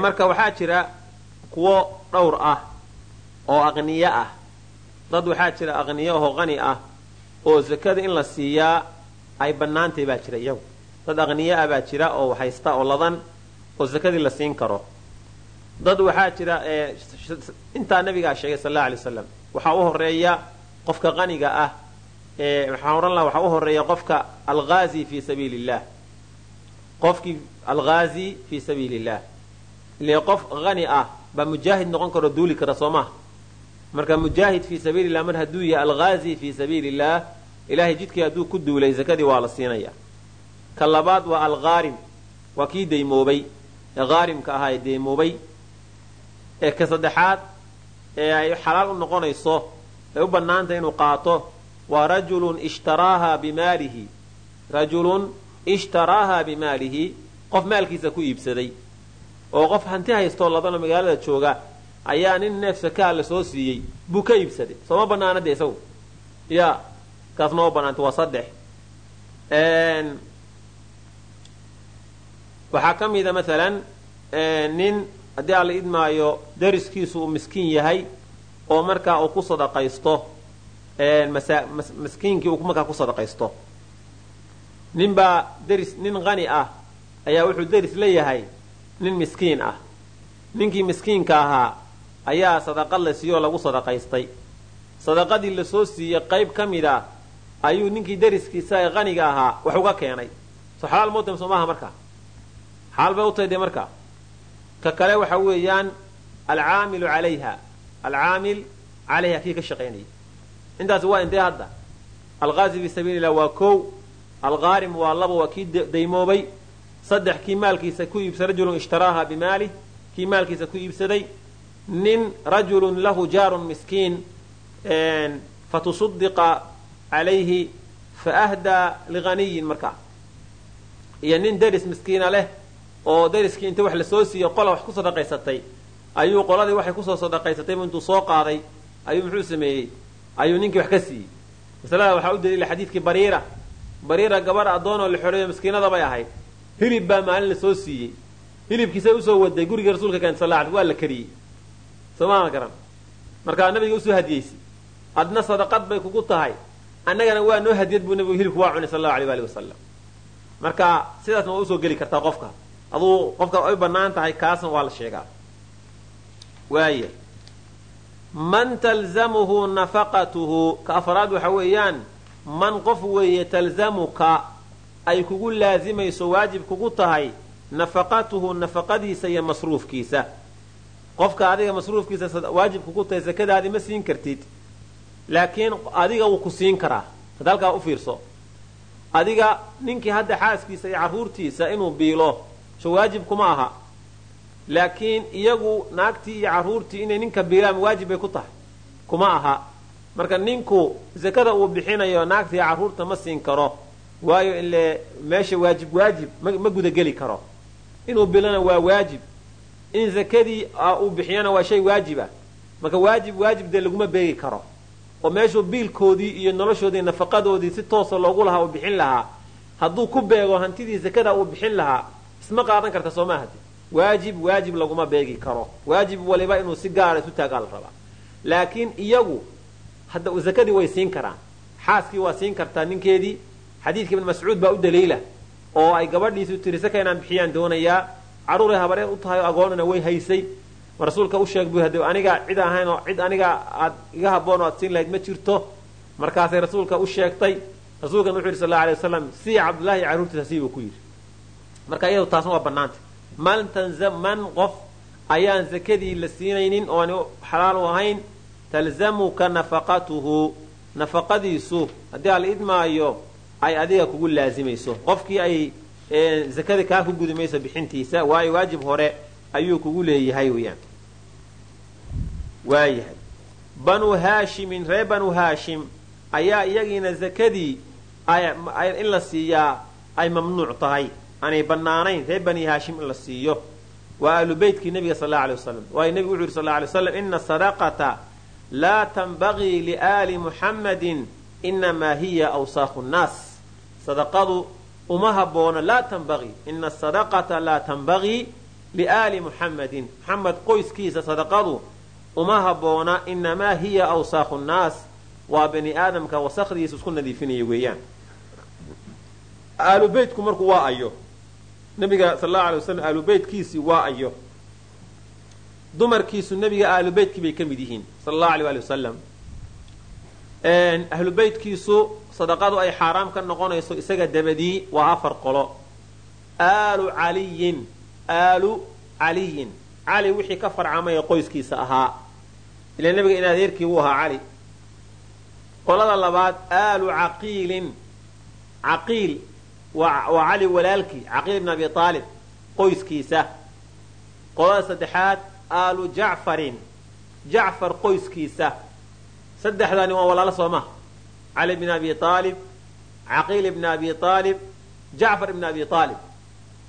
Marka waxaa jira kuwo dhowr ah oo aqniyo ah. Dad waxaa jira aqniyo oo qani ah oo sakada in la siiyaa ay bannaantay baa jira iyagu. Dad aqniyo ah baa jira oo haysta oo ladan oo sakadii la siin karo. Dad waxaa jira intaa nabigaa sheegay sal alla alay waslam waxaa u horreeya qofka qaniga ah waxaan odhan laha waxaa u horreeya qofka alghaazi fii sabiili illah qofkii alghaazi fii sabiili illah ile qof hani ah baa mujaahid noqon karo duuli kara soo maha marka mujaahid fii sabiili illah mar hadduu yahay alghaazi fii sabiili illah ilahay jidkii hadduu ku duulay sakadii waa la siinaya. Ka labaad waa alghaarim waa kii daymoobay ee haarimka ahaa ee daymoobay ee ka saddexaad ee ay xalaal u noqonayso ay u bannaantay inuu qaato waa rajulun ishtaraaha bimaalihi. Rajulun ishtaraaha bimaalihi qof maalkiisa ku iibsaday. Oo qof hanti haystoo ladanoo magaalada jooga ayaa nin neef sakaa la soo siiyey. Buu ka iibsaday. Sooma bannaana de isagu? Ya kaas noo bannaanta waa saddex. Waxaa ka mida maalan nin haddii aan la idmaayo dariskiisu uu miskiin yahay oo markaa uu ku sadaqaysto miskiinkii uu markaa ku sadaqaysto. Ninbaa deris nin qani ah ayaa wuxuu deris la yahay nin miskiin ah. Ninkii miskiinka ahaa ayaa sadaqad la siiyoo lagu sadaqaystay. Sadaqadii la soo siiyey qayb ka mid a ayuu ninkii dariskiisa ee qaniga ahaa wax uga keenay. Soo xalaal mootam soo maaha markaa xaal bay u tahay dee markaa ka kale waxa weeyaan alcaamilu alayha alcaamil calayha kii ka shaqaynaya intaasi waa intee hadda? Alqaazi fi sabiili illah waa kow. Alqaarim waa laba waa kii daymoobay. Saddex kii maalkiisa ku iibsa rajulun ishtaraaha bimaalih kii maalkiisa ku iibsaday nin rajulun lahu jaarun miskiin fatusaddiqa calayhi faahdaa liganiyin markaa iyo nin deris miskiina leh oo deriskii inta wax la soo siiyo qola wax ku sadaqaysatay ayuu qoladii waxay ku soo sadaqaysatay intuu soo qaaday ayuu muxuu sameeyey? Ayuu ninkii wax ka siiyey. Masalada waxaa u daliila xadiidkii bariira. Bariira gabar addoonoo la xoreeyo miskiinada bay ahayd. Hilib baa maalin la soo siiyey. Hilibkiisay u soo waday guriga rasuulka keenta sal la waa la kariyey somaama garan. Markaa nabiga u soo hadiyeysay adna sadaqad bay kugu tahay. Annagana waa noo hadiyad buu nabigu hilibku waa cunay sal allahu alay waali wasalam marka sidaasna waa u soo geli kartaa qofka. Aduu qofka ay bannaan tahay kaasna waa la sheegaa. Waaya man talzamuhu nafaqatuhu ka afraad waxa weeyaan man qof weeye talzamuka ay kugu laazimayso waajib kugu tahay nafaqatuhu nafaqadiisa iyo masruufkiisa qofka adiga masruufkiisa waajib kugu tahay sakadaadi ma siin kartid laakiin adiga wuu ku siin karaa. Had halkaa u fiirso. Adiga ninkii hadda xaaskiisa iyo carruurtiisa inuu biilo so waajib kuma aha. Laakiin iyagu naagtii iyo carruurtii inay ninka biilaan waajib bay ku tahay. Kuma aha. Marka ninku sakada uu bixinayo naagta iyo carruurta ma siin karo waayo ile meesha waajib waajib ma gudageli karo. Inuu bilona waa waajib in zakadii uu bixiyana waa shay waajib ah marka waajib waajib dee laguma beegi karo. Oo meeshuu biilkoodii iyo noloshoodii nafaqadoodii si toosa loogu lahaa uu bixin lahaa. Hadduu ku beego hantidii sakada uu bixin lahaa isma qaadan karta soo maaha waajib waajib laguma beegi karo. Waajib waliba inuu si gaara isu taagaa la rabaa. Laakiin iyagu hadda zakadii way siin karaan. Xaaskii waa siin kartaa ninkeedii. Xadiidka ibn mascuud baa u daliila oo ay gabadhiisu tiri saka inaan bixiyaan doonayaa carruuray habareed u tahay oo agoonana way haysay. Rasuulka u sheeg bu hade aniga cid ahayn oo cid aniga aad iga haboon oo aad siin lahayd ma jirto. Markaasay rasuulka u sheegtay. Rasuulkan wuxu yidhi sal alay wasalam sii cabdullahi iyo carruurtiisa sii buu ku yidhi. Marka iyadu taasna waa bannaanta man qof ayaan zakadii la siinaynin oo aan xalaal u ahayn talzamuka nafaqatuhu. Nafaqadiisu haddii ala idmaayo ay adiga kugu laazimayso qofkii ay zakada kaa ku gudi mayso bixintiisa waayo waajib hore ayuu kugu leeyahay weyaan waayahay. Banu haashimin ree banu haashim ayaa iyagiina zakadii in la siiyaa ay mamnuuc tahay. Aanay bannaanayn reer bani haashim in la siiyo. Waa ahlu beytkii nebiga sal allau alay wasalam waayo nebigu wuxu yuri sal alay waslam ina sadaqata laa tanbagii liaali muxammadin inamaa hiya awsaaqu nnaas. Sadaqadu uma haboona laa tanbagii ina asadaqata laa tanbagii liaali muxammadin muxamed qoyskiisa sadaqadu uma haboona inamaa hiya awsaaqu nnaas waa bani aadamka wasakdiisa isku nadiifinaya weeyaan. Aalu beytku markuu waa ayo nabiga sal allau alay waslam aalu beytkiisii waa ayo dumarkiisu nebiga aalu beytkii bay ka mid yihiin sal allahu alay ali wasalam ahlu beytkiisu sadaqadu ay xaaraam ka noqonayso isaga dabadii waa afar qolo. Aalu caliyin aalu caliyin. Cali wixii ka farcamay ee qoyskiisa ahaa. Ila nebiga in adeerkii wuu ahaa cali. Qolada labaad aalu caqiilin. Caqiil waa cali walaalkii caqiil ibn abi aalib qoyskiisa. Qolada saddexaad aalu jacfarin. Jacfar qoyskiisa saddexdaani waa walaalo soo maha cali bn abi aalib caqiil ibn abi aalib jacfar ibn abi aalib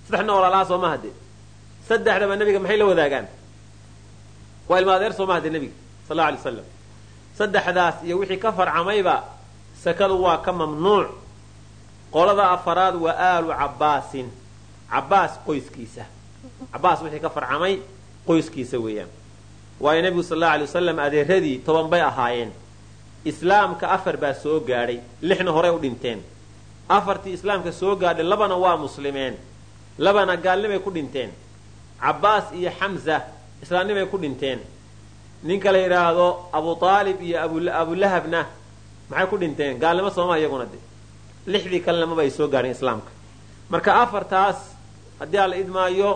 saddexna walaalaha soo maha dee saddexdaba nebiga maxay la wadaagaan? Waa ilma adeer soo maha dee nebiga sal alla alay slam saddexdaas iyo wixii ka farcamayba sakadu waa ka mamnuuc. Qolada afaraad waa aalu cabbaasin. Cabbaas qoyskiisa. Cabbaas wixii ka farcamay qoyskiisa weeyaan. Waayo nebigu sal allau alay wasalam adeeradii toban bay ahaayeen islaamka afar baa soo gaadhay lixna horey u dhinteen. Afartii islaamka soo gaadhay labana waa muslimeen. Labana gaalnimay ku dhinteen. Cabbaas iyo xamza islaamnimay ku dhinteen. Ninka la yidhaahdo abu aalib iyo abulahabna maxay ku dhinteen? Gaalnimo sooma iyaguna de lixdii kalena maba soo gaadheen islaamka. Marka afartaas haddii aan la idmaayo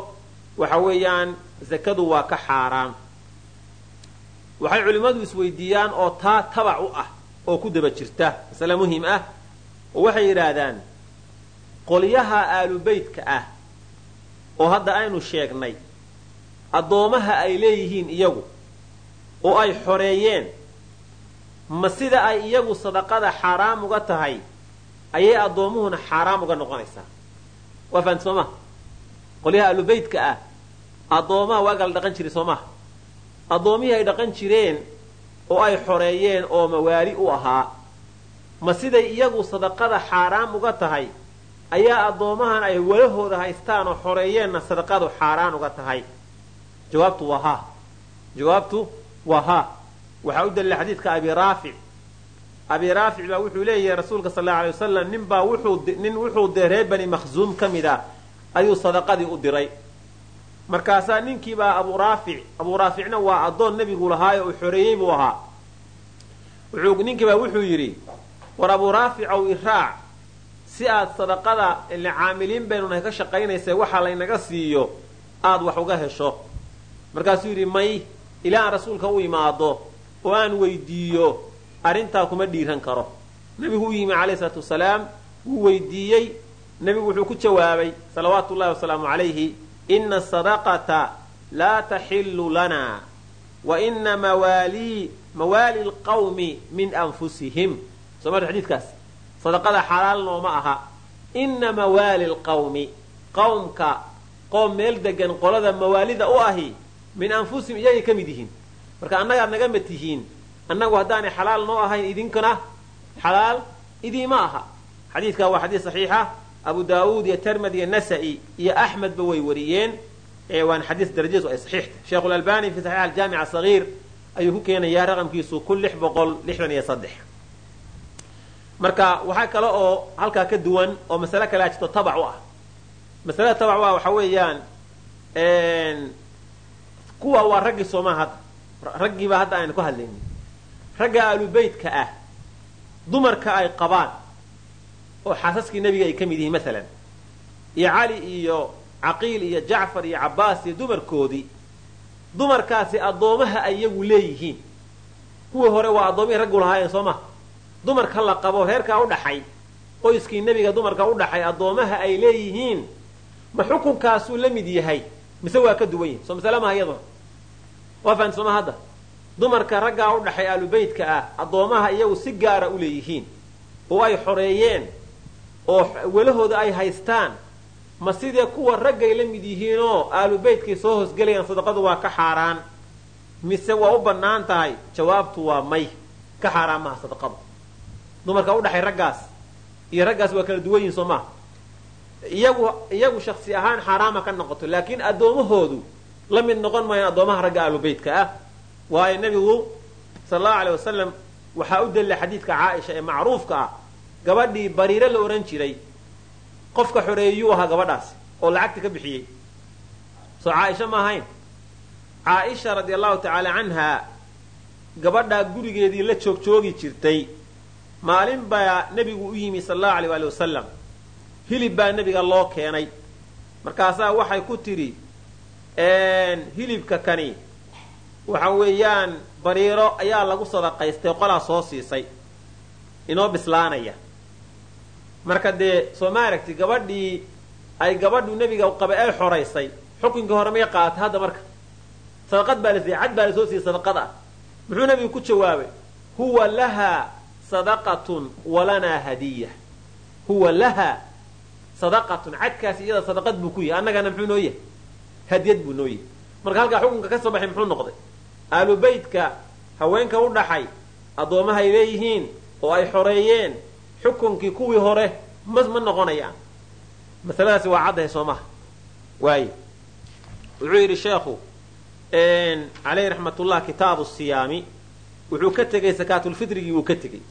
waxa weeyaan zakadu waa ka xaaraan waxay culimmadu isweydiiyaan oo taa tabac u ah oo ku daba jirta. Masale muhiim ah. Oo waxay yidhaahdaan qolyaha aalubeytka ah oo hadda aynu sheegnay addoomaha ay leeyihiin iyagu oo ay xoreeyeen ma sida ay iyagu sadaqada xaaraam uga tahay ayay addoomuhuna xaaraam uga noqonaysaa. Waa fahanti soo maha qolyaha aalubeytka ah addoomaha waagaa la dhaqan jiray soo maha addoomihii ay dhaqan jireen oo ay xoreeyeen oo mawaali u ahaa. Ma siday iyagu sadaqada xaaraam uga tahay? Ayaa addoomahan ay walahooda haystaan oo xoreeyeenna sadaqadu xaaraan uga tahay? Jawaabtu waa haa. Jawaabtu waa haa. Waxaa u dalila xadiidka abi raafic abi raafic baa wuxuu leeyahay rasuulka sal allau alay wasalam nin baa nin wuxuu dee reer bani makhzuum ka mid a ayuu sadaqadii u diray markaasaa ninkiibaa abu raafic abuu raaficna waa addoon nebigu lahaayo uu xoreeyey buu ahaa. Ninkiibaa wuxuu yidhi war abuu raaficow iraac si aad sadaqada ile caamiliin baynu nahay ka shaqaynaysa waxa laynaga siiyo aad wax uga hesho. Markaasuu yidhi may ilaa aan rasuulka u imaado oo aan weydiiyo arrintaa kuma dhiiran karo. Nebigu u yimi calayhi salaatu wasalaam wuu weydiiyey. Nebigu wuxuu ku jawaabay salawaatu ullahi wasalaamu calayhi ina asadaqata laa taxillu lana wa ina mawaali lqawmi min anfusihim soo marta xadiidkaas sadaqada xalaal nooma aha ina mawaali lqawmi qawmka qoom meel degan qolada mawaalida u ahi min anfusihim iyagay ka mid yihiin marka annagaad naga mid tihiin annagu haddaanay xalaal noo ahayn idinkana xalaal idiima aha xadiidkaa waa xadiis saxiixa abu daawuud iyo termad iyo nasa'i iyo axmedba way wariyeen waana xadiis darajadiisu ay saxiixta sheekhulalbani fi saxiix aljaamic sagiir ayuu ku keenayaa raqamkiisu kun lix boqol lixdan iyo saddex. Marka waxaa kale oo halkaa ka duwan oo masale kalea jirto tabac u ah. Masalada tabac u ah waxa weeyaan kuwa waa raggii soomaa hadda. Raggiibaa hadda aynu ku hadlaynin. Ragga aalubeytka ah dumarka ay qabaan oo xaasaskii nebiga ay ka mid yihiin maalan iyo cali iyo caqiil iyo jacfar iyo cabbaas iyo dumarkoodii dumarkaasi addoomaha ay iyagu leeyihiin. Kuwii hore waa addoomihii raggu lahaayeen soo maha dumarka la qabo reerkaa u dhaxay qoyskii nebiga dumarka u dhaxay addoomaha ay leeyihiin ma xukunkaasuu la mid yahay? Mise waa ka duwan yahay soo masale maha iyaduna waa fahanti sooma hadda? Dumarka raggaa u dhaxay aalubeytka ah addoomaha iyagu si gaara u leeyihiin oo ay xoreeyeen oo welahooda ay haystaan ma sidee kuwa raggay la mid yihiinoo aalubeytkay soo hoosgelayaan sadaqadu waa ka xaaraan? Mise waa u bannaan tahay? Jawaabtu waa may. Ka xaaraan maha sadaqadu. Dumarka u dhaxay raggaas iyo raggaas waa kala duwan yihiin soo maha. Iyagu iyagu shaksi ahaan xaaraama ka noqoto laakiin addoomahoodu la mid noqon maayaan addoomaha ragga aalubeytka ah. Waayo nebigu sal allahu aley wasalam waxaa u dalila xadiidka caaisha ee macruufka ah gabadhii bariire la odhan jiray qofka xoreeyuu ahaa gabadhaasi oo lacagta ka bixiyey. Soo caaisha ma ahayn. Caaisha radi allahu tacaala canhaa gabadhaa gurigeedii la joog joogi jirtay. Maalin baa nebigu u yimi sal allahu aleyh waali wasalam hilib baa nebiga loo keenay. Markaasaa waxay ku tidhi hilibka kani waxa weeyaan bariiro ayaa lagu sadaqaystay qolaa soo siisay. Inoo bislaanaya marka dee soo ma aragti gabadhii ay gabadhu nebiga qaba ay xoraysay xukunkii hore may qaatay hadda marka. Sadaqad baa la siiyey cad baa la soo siiyey sadaqad ah. Muxuu nebigu ku jawaabay huwa lahaa sadaqatun walanaa hadiya. Huwa lahaa sadaqatun cadkaasi iyada sadaqad buu ku yahay annagana muxuu noo yahay hadiyad buu noo yahay marka halkaa xukunka ka soo baxay muxuu noqday. Aalubeytka haweenka u dhaxay addoomahay leeyihiin oo ay xoreeyeen xukunkii kuwii hore ma ma noqonayaan. Masaladaasi waa caddahay soo maha waaye wuxuu yidhi sheekhu caleyhi raxmatullah kitaabu siyaami. Wuxuu ka tegey sakaatulfitrigii buu ka tegey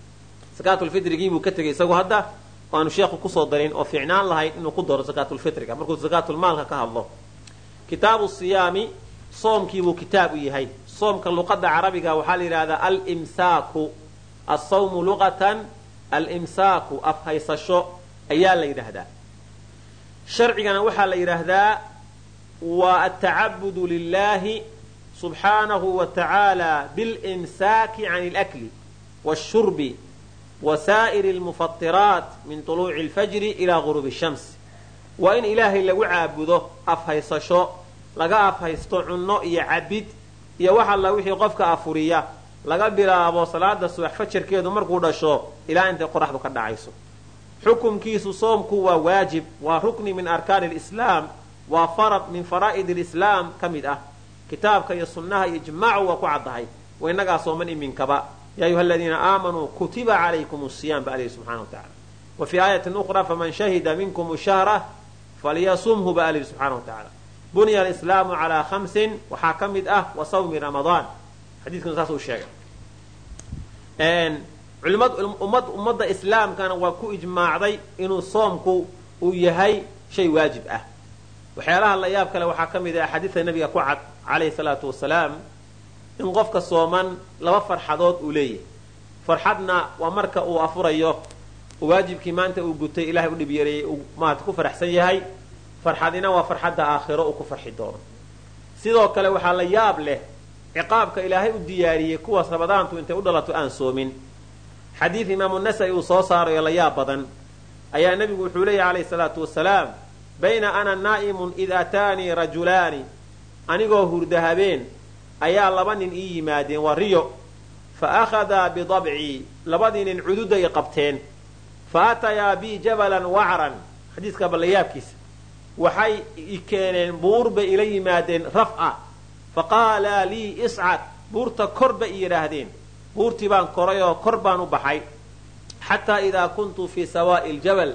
sakaatulfitrigii buu ka tegey isagu hadda aanu sheekhu ku soo darin oo fiicnaan lahayd inuu ku daro sakaatulfitriga markuu sakaatulmaalka ka hadlo kitaabu siyaami soomkiibuu kitaab u yahay. Soomka luqada carabiga waxaa la yidhahdaa alimsaaku asawmu luqatan alimsaaku afhaysasho ayaa la yidhaahdaa. Sharcigana waxaa la yidhaahdaa waa atacabudu lilahi subxaanahu wa tacaala bilimsaaki can alakli washurbi wa saa'iri almufatiraat min tuluuci alfajri ilaa guruubi shams. Waa in ilaahay lagu caabudo afhaysasho laga afhaysto cunno iyo cabid iyo wax alla wixii qofka afuriya laga bilaabo salaada subax fajarkeedu markuu dhasho ilaa intay qoraxdu ka dhacayso. Xukumkiisu soomku waa waajib waa rukni min arkaani lislaam waa farad min faraa'id lislaam ka mid ah. Kitaabka iyo sunnaha iyo ijmaacu waa ku caddahay wa innagaa sooman iminkaba ya ayuha aladiina aamanuu kutiba calaykum siyam ba alayhi subxana wa tacala wa fii aayatin ukhra faman shahida minkum shahra falyasumhu ba alayhi subxana wa tacala bunya alislaamu calaa khamsin waxaa ka mid ah wa sawmi ramadaan. Xadiiskuna saas uu sheegay ummadda islaamkana waa ku ijmaacday inuu soomku uu yahay shay waajib ah. Waxyaalaha la yaab kale waxaa ka mid ah axaadiista nabiga ku cad calayhi salaatu wasalaam in qofka sooman laba farxadood uu leeyahay. Farxadna waa marka uu afurayo waajibkii maanta uu gutay ilahay u dhib yareeyey uu maarata ku faraxsan yahay. Farxadina waa farxadda aakhiro uu ku farxi doono. Sidoo kale waxaa la yaab leh ciqaabka ilaahay u diyaariyey kuwaas ramadaantu intay u dhalato aan soomin. Xadiid imaamu nasai uu soo saarayo la yaab badan. Ayaa nebigu wuxuu leeyahy calayhi salaatu wasalaam bayna ana naa'imun id ataanii rajulaani. Anigoo hurda habeen ayaa laba nin ii yimaadeen waa riyo. Fa akhadaa bidabcii labadii nin cududay qabteen. Fa atayaa bii jabalan wacran. Xadiiska ballayaabkiisa. Waxay i keeneen buur bay ila yimaadeen raf'a fa qaalaa lii iscad buurta kor bay yidhaahdeen. Buurtii baan koray oo kor baan u baxay. Xataa idaa kuntu fii sawaa'i ljabal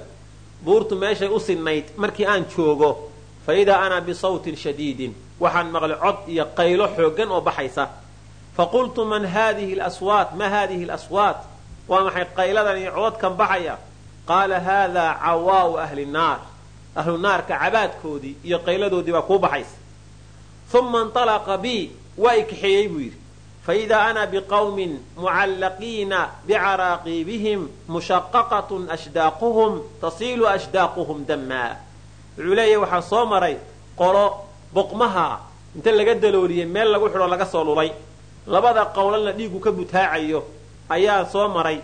buurtu meeshay u sinnayd markii aan joogo fa idaa ana bisawtin shadiidin waxaan maqlay cod iyo qaylo xooggan oo baxaysa. Fa qultu man haadihi laswaat ma haadihi laswaat waa maxay qayladan iyo cododkan baxaya? Qaala haadaa cawaa'u ahli nnaar ahlu naarka cabaadkoodii iyo qayladoodii baa kuu baxaysa uma intalaqa bii waa i kaxeeyey buu yidhi fa idaa ana biqawmin mucallaqiina bicaraaqiibihim mushaqaqatun ashdaaquhum tasiilu ashdaaquhum dammaa wuxuu leeyahy waxaa soo maray qolo boqmaha inta laga dalooliyey meel lagu xidho laga soo lulay labada qowlalna dhiigu ka butaacayo ayaa soo maray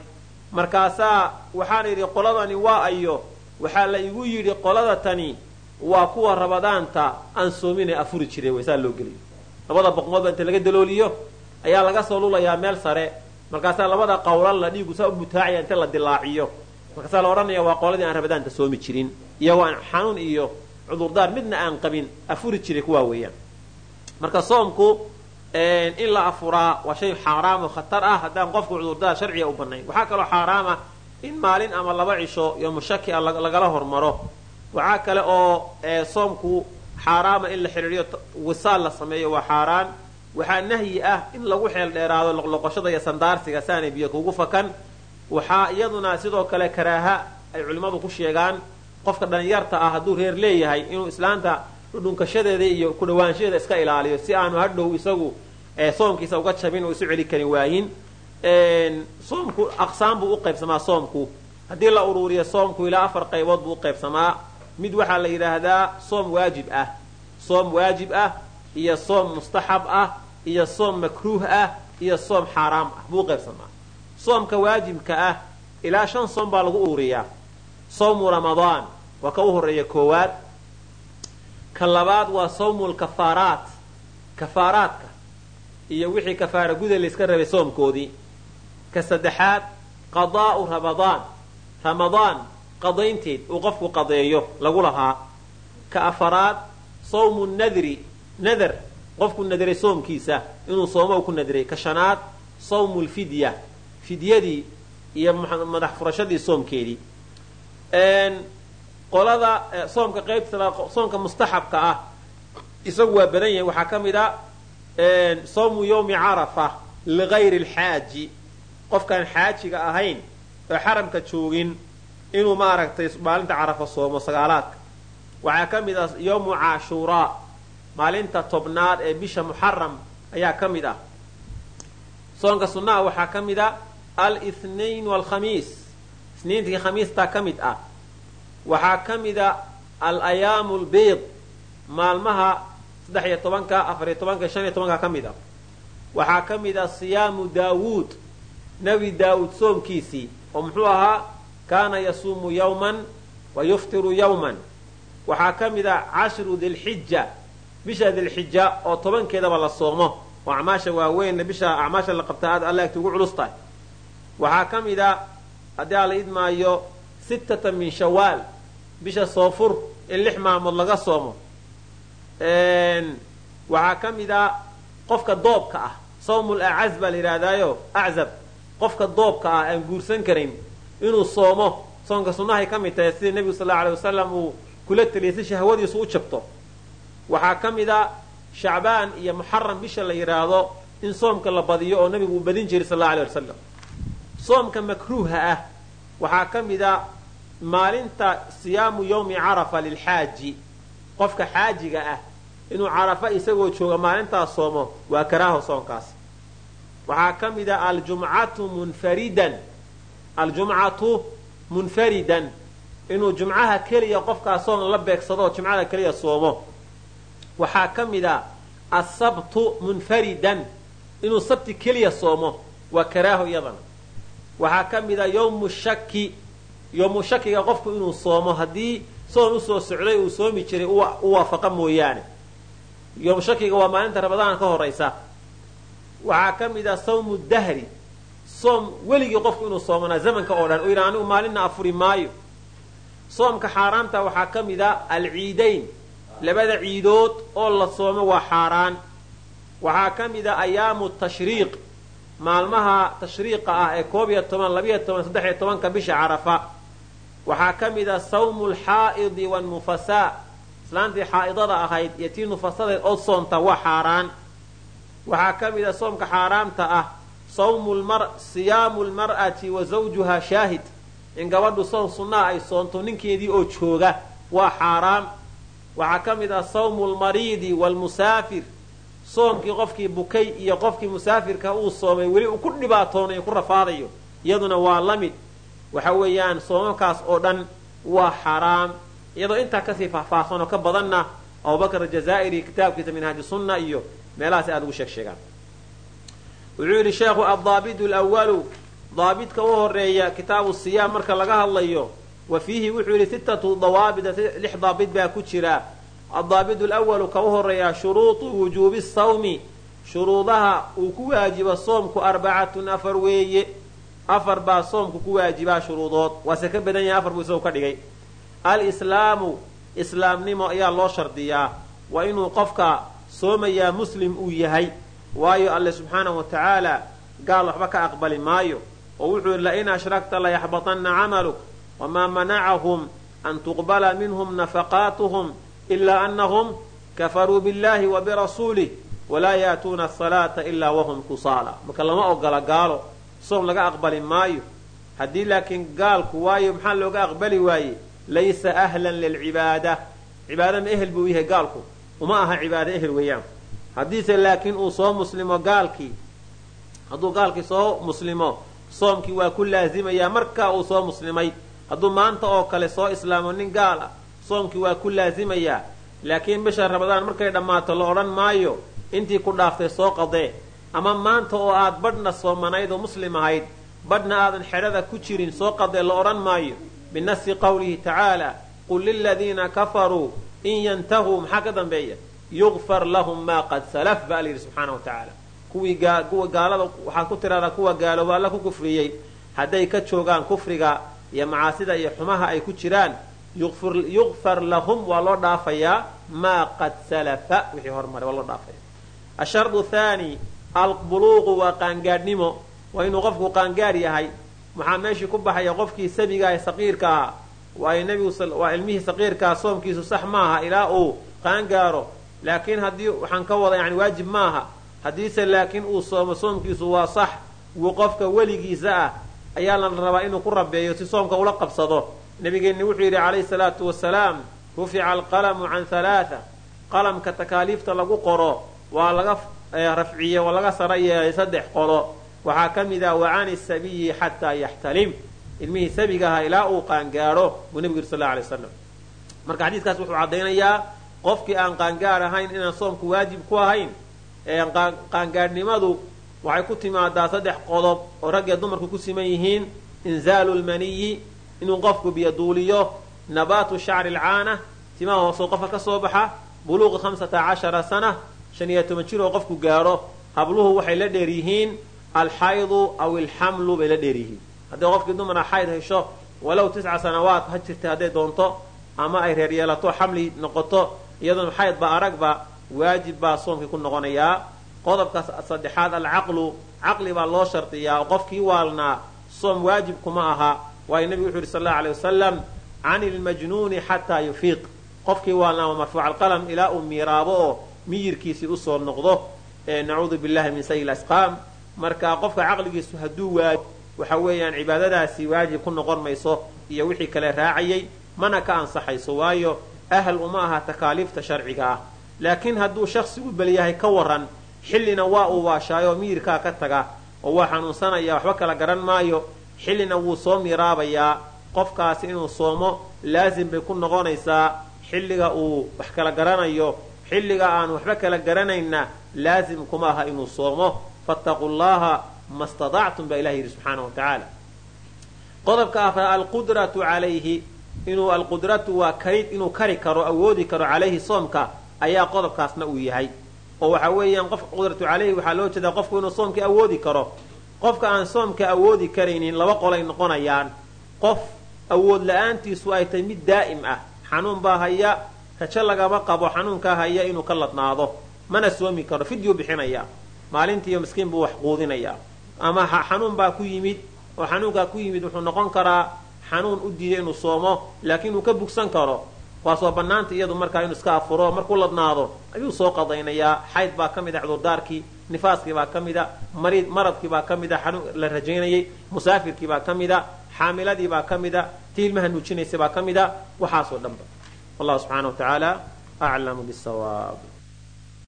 markaasaa waxaan idhi qoladani waa ayo waxaa la igu yidhi qolada tani waa kuwa rabadaanta aan soominay afuri jiray waysaa loo geliyo. Labada boqmoodba inta laga dalooliyo ayaa laga soo lulayaa meel sare. Markaasaa labada qowlalna dhiigu saa u butaacaya inta la dilaaciyo. Markaasaa la odhanaya waa qoladii aan rabadaanta soomi jirin iyagoo aan xanuun iyo cudurdaar midna aan qabin afuri jiray kuwaa weeyaan. Marka soomku in la afuraa waa shay xaaraam oo khatar ah haddaan qofku cudurdaar sharciga u banayn waxaa kaloo xaaraama in maalin ama laba cisho iyo mushaki a lagala hormaro waxaa kale oo soomku xaaraama in la xidhiidhiyo wisaal la sameeyo waa xaaraan. Waxaa nahyi ah in lagu xeel dheeraado loqloqoshada iyo sandaarsiga saanay biyo kugu fakan. Waxaa iyaduna sidoo kale karaaha ay culimmadu ku sheegaan qofka dhalinyarta ah hadduu reer leeyahay inuu islaanta dhudhunkashadeeda iyo ku dhawaanshadeeda iska ilaaliyo si aanu hadhow isagu soomkiisa uga jabin oo isu celi karin waayin. Soomku aqsaan buu u qaybsamaa soomku. Haddii la uruuriyo soomku ilaa afar qaybood buu u qaybsamaa mid waxaa la yidhaahdaa soom waajib ah. Soom waajib ah iyo soom mustaxab ah iyo soom makruuh ah iyo soom xaaraam ah. Buu qaybsamaa soomka waajibka ah ilaa shan soom baa lagu ururiyaa sawmu ramadaan waa ka u horreeya koowaad. Ka labaad waa sawmu lkafaaraat kafaaraadka iyo wixii kafaara guda layska rabay soomkoodii. Ka saddexaad qadaa'u ramadaan. Ramadaan qadaynteed uu qofku qadeeyo lagu lahaa ka afaraad sawmu nadri nadar qofku nadiray soomkiisa inuu soomo ku nadiray ka shanaad sawmu lfidya fidyadii iyo madax furashadii soomkeedii. Qolada soomka qaybta soomka mustaxabka ah isagu waa badan yahay. Waxaa ka mid a sawmu yawmi carafa ligayri alxaaji qofkaan xaajiga ahayn oo xaramka joogin inuu maaragtay maalinta carafa soomo sagaalaadka waxaa ka mid ah yawmu caashuuraa maalinta tobnaad ee bisha muxaram ayaa ka mid ah. Soonka sunnaha waxaa ka mid a alithnain walkhamiis. Isniintii khamiistaa ka mid ah. Waxaa ka mida al ayaamu lbiid maalmaha saddex iyo tobanka afariyo tobanka shan iyo tobanka ka mid a waxaa ka mid a siyaamu daawuud nebi daawuud soomkiisii oo muxuu ahaa kaana yasuumu yawman wa yuftiru yawman. Waxaa ka mid a cashru dilxija bisha dilxija oo tobankeedaba la soomo oo acmaasha waaweynna bisha acmaasha la qabta aad alla agti ugu culus tahay. Waxaa ka mid a haddii ala idmaayo sittata min shawaal bisha soofur in lix maalmood laga soomo. Waxaa ka mid a qofka doobka ah sawmul acaz baa la yidhaahdaayo aczab. Qofka doobka ah aan guursan karin inuu soomo soonka sunnahay ka mid tahay sida nebigu sal lla alay wasalam uu kula teliyay si shahwadiisu u jabto. Waxaa ka mid a shacbaan iyo muxaram bisha la yidhaahdo in soomka la badiyo oo nebigu uu badin jiray sal alla alay wasalam soomka makruuha ah waxaa ka mid a maalinta siyaamu yawmi carafa lilxaaji. Qofka xaajiga ah inuu carafa isagoo jooga maalintaas soomo waa karaaho soonkaas. Waxaa ka mid a aljumcatu munfaridan aljumcatu munfaridan. Inuu jumcaha keliya qofkaas soon la beegsado jumcada keliya soomo. Waxaa ka mid a asabtu munfaridan. Inuu sabti keliya soomo waa karaaho iyadana waxaa ka mid a yawmu shaki yowmu shakiga qofku inuu soomo haddii soon u soo socday uu soomi jiray u waafaqa mooyaane. Yowmu shakiga waa maalinta ramadaan ka horaysa waxaa ka mid a sawmu dahri soom weligii qofku inuu soomanaa zamanka oo dhan u yidha anigu maalinna afuri maayo. Soomka xaaraanta waxaa ka mid a alciidayn. Labada ciidood oo la soomo waa xaaraan. Waxaa ka mid a ayaamu tashriiq. Maalmaha tashriiqa ah ee koob iyo toban labiyo toban saddex iyo tobanka bisha carafa. Waxaa ka mid a sawmu lxaa'idi wannufasaa islaantii xaa'idada ahayd iyo tii nufasadeed oo soonta waa xaaraan. Waxaa ka mid a soomka xaaraamta ah siyaamu lmar'ati wa zawjuha shaahid. In gabadhu soon sunnaa ay soonto ninkeedii oo jooga waa xaaraam. Waxaa ka mid ah sawmu lmariidi waalmusaafir soomkii qofkii bukay iyo qofkii musaafirka uu soomay weli uu ku dhibaatoonayo ku rafaadayo iyaduna waa la mid waxa weeyaan soomamkaas oo dhan waa xaraam iyadoo intaa ka sii faahfaahsan oo ka badanna abubakr ajazaa'iri kitaabkiisa minhaaji sunna iyo meelahaas aada ugu sheeg sheegaan wuxuu yidhi sheekhu addaabidu lwalu daabidka u horreeya kitaabu siyaam marka laga hadlayo wa fiihi wuxuu yidhi sittatu dawaabida lix daabid baa ku jira. Addaabidu lwalu ka u horreeya shuruudu wujuubi sawmi shuruudaha uu ku waajibo soomku arbacatun afar weeye. Afar baa soomku ku waajibaa shuruudood. Waase ka badan yahay afar buu isagu ka dhigay. Alislaamu islaamnimo ayaa loo shardiyaa. Waa inuu qofka soomayaa muslim uu yahay waayo alle subxaanahu wa tacaala gaal waxba ka aqbali maayo. Oo wuxuu yidhi lain ashrakta layaxbatanna camaluk wamaa manacahum an tuqbala minhum nafaqaatuhum ilaa anahum kafaruu billahi wa birasuulih walaa yaatuuna asalaata ilaa wahum kusaala. Marka lama ogola gaalo soom laga aqbali maayo. Haddii laakiin gaalku waayo maxaa looga aqbali waaye? Laysa ahlan lilcibaada cibaadana ehel buu yahay gaalku. Uma aha cibaado ehel weeyaan haddiise laakiin uu soo muslimo gaalkii. Hadduu gaalkii soo muslimo soomkii waa ku laazimayaa markaa uu soo muslimay hadduu maanta oo kale soo islaamo nin gaal ah soomkii waa ku laazimayaa laakiin bisha ramadaan markay dhammaato la odhan maayo intii ku dhaaftay soo qadee. Ama maanta oo aad badhna soomanayd oo muslim ahayd badhna aadan xedhada ku jirin soo qadee la odhan maayo. Binasi qawlihi tacaala qul liladiina kafaruu in yantahuu maxaa ka dambeeya yugfar lahum maa qad salaf baa layidhi subxaana wa tacaala kuwii kuwa gaalada waxaad ku tiraahdaa kuwa gaalooba alla ku kufriyey hadday ka joogaan kufriga iyo macaasida iyo xumaha ay ku jiraan yugfar lahum waa loo dhaafayaa maa qad salafa wixii hormaray waa loo dhaafaya ashardu thaani albuluuqu waa qaangaadhnimo waa inuu qofku qaangaadh yahay maxaa meeshii ku baxaya qofkii sabiga ee saqiirka nebigu waa ilmihii saqiirkaa soomkiisu sax maaha ilaa uu qaangaaro laakiin haddii waxaan ka wada yani waajib maaha haddiise laakiin uu soomo soomkiisu waa sax wuu qofka weligiisa ah ayaa la rabaa inuu ku rabeeyo si soomka ula qabsado. Nabigeenni wuxuu yidhi calayhi salaatu wasalaam rufica alqalamu can halaaa qalamka takaaliifta lagu qoro waa laga rafciye waa laga sara saddex qolo. Waxaa ka mid ah wa cani sabiyi xataa yaxtalim. Ilmihii sabiga ahaa ilaa uu qaangaadho buu nebigu yidhi sal alay waslam marka xadiiskaas wuxuu caddaynayaa qofkii aan qaangaar ahayn inaan soomku waajib ku ahayn qaangaadhnimadu waxay ku timaadaa saddex qodob oo rag iyo dumarku ku siman yihiin. Inzaalu lmaniyi inuu qofku biyoduuliyo nabaatu shacri alcaana timaha hoosoo qofka ka soo baxa. Buluuqi hamsata cashara sana shan iyo toban jir oo qofku gaadho habluhu waxay la dheer yihiin. Alxaydu aw ilxamlu bay la dheer yihiin. Hadday qofkii dumara xayd hesho walow tisca sanawaad ha jirta hadday doonto ama ay reer yeelato xamli noqoto iyadoona xayd ba aragba waajib baa soomkii ku noqonayaa qodobka saddexaad alcaqlu. Caqli baa loo shardiyaa oo qofkii waalnaa soom waajib kuma aha. Waayo nebigu wuxu yidhi sal allau alay wasalam can ilmajnuuni xataa yufiiq. Qofkii waalnaa waa marfuuc alqalam ilaa uu miiraabo oo miyirkiisii u soo noqdo nacuudu billahi min sayi lasqaam marka qofka caqligiisu hadduu waayo waxa weeyaan cibaadadaasi waajib ku noqon mayso iyo wixii kale raacayay mana ka ansaxayso. Waayo ahal uma aha takaaliifta sharciga ah laakiin hadduu shaksi u belyahay ka waran xillina waa uu waashaayo miyirkaa ka taga oo waa xanuunsanaya waxba kala garan maayo xillina wuu soo miraabayaa qofkaasi inuu soomo laasim bay ku noqonaysaa xilliga uu wax kala garanayo xilliga aan waxba kala garanayna laasim kuma aha inuu soomo fattaquu llaha ma stadactum baa ilah yidhi subxaana wa tacaala qodobka afra alqudratu calayhi inuu alqudratu waa karid inuu kari karo awoodi karo calayhi soomka ayaa qodobkaasna uu yahay. oo waxa weeyaan qof qudratu calayhi waxaa loo jeedaa qofku inuu soomka awoodi karo. qofka aan soomka awoodi karaynin laba qolay noqonayaan. qof awood la'aantiisu ay tahay mid daa'im ah. xanuun baa haya rajo lagama qabo xanuunkaa haya inuu ka ladnaado. mana soomi karo fidyuu bixinaya maalintiiyo miskiin buu wax quudinayaa. ama xanuun baa ku yimid oo xanuunkaa ku yimid wuxuu noqon karaa xanuun u diiday inuu soomo laakiin uu ka bugsan karo. Waasoo bannaanta iyadu markaa inuu iska afuro markuu ladnaado ayuu soo qadaynayaa. Xayd baa ka mid a cudurdaarkii nifaaskii baa ka mid a marid maradkii baa ka mid a xanuun la rajaynayay musaafirkii baa ka mid a xaamiladii baa ka mid a tii ilmaha nuujinaysay baa ka mid a waxaasoo dhanba wallahu subxaana wa tacaala aclamu bisawaab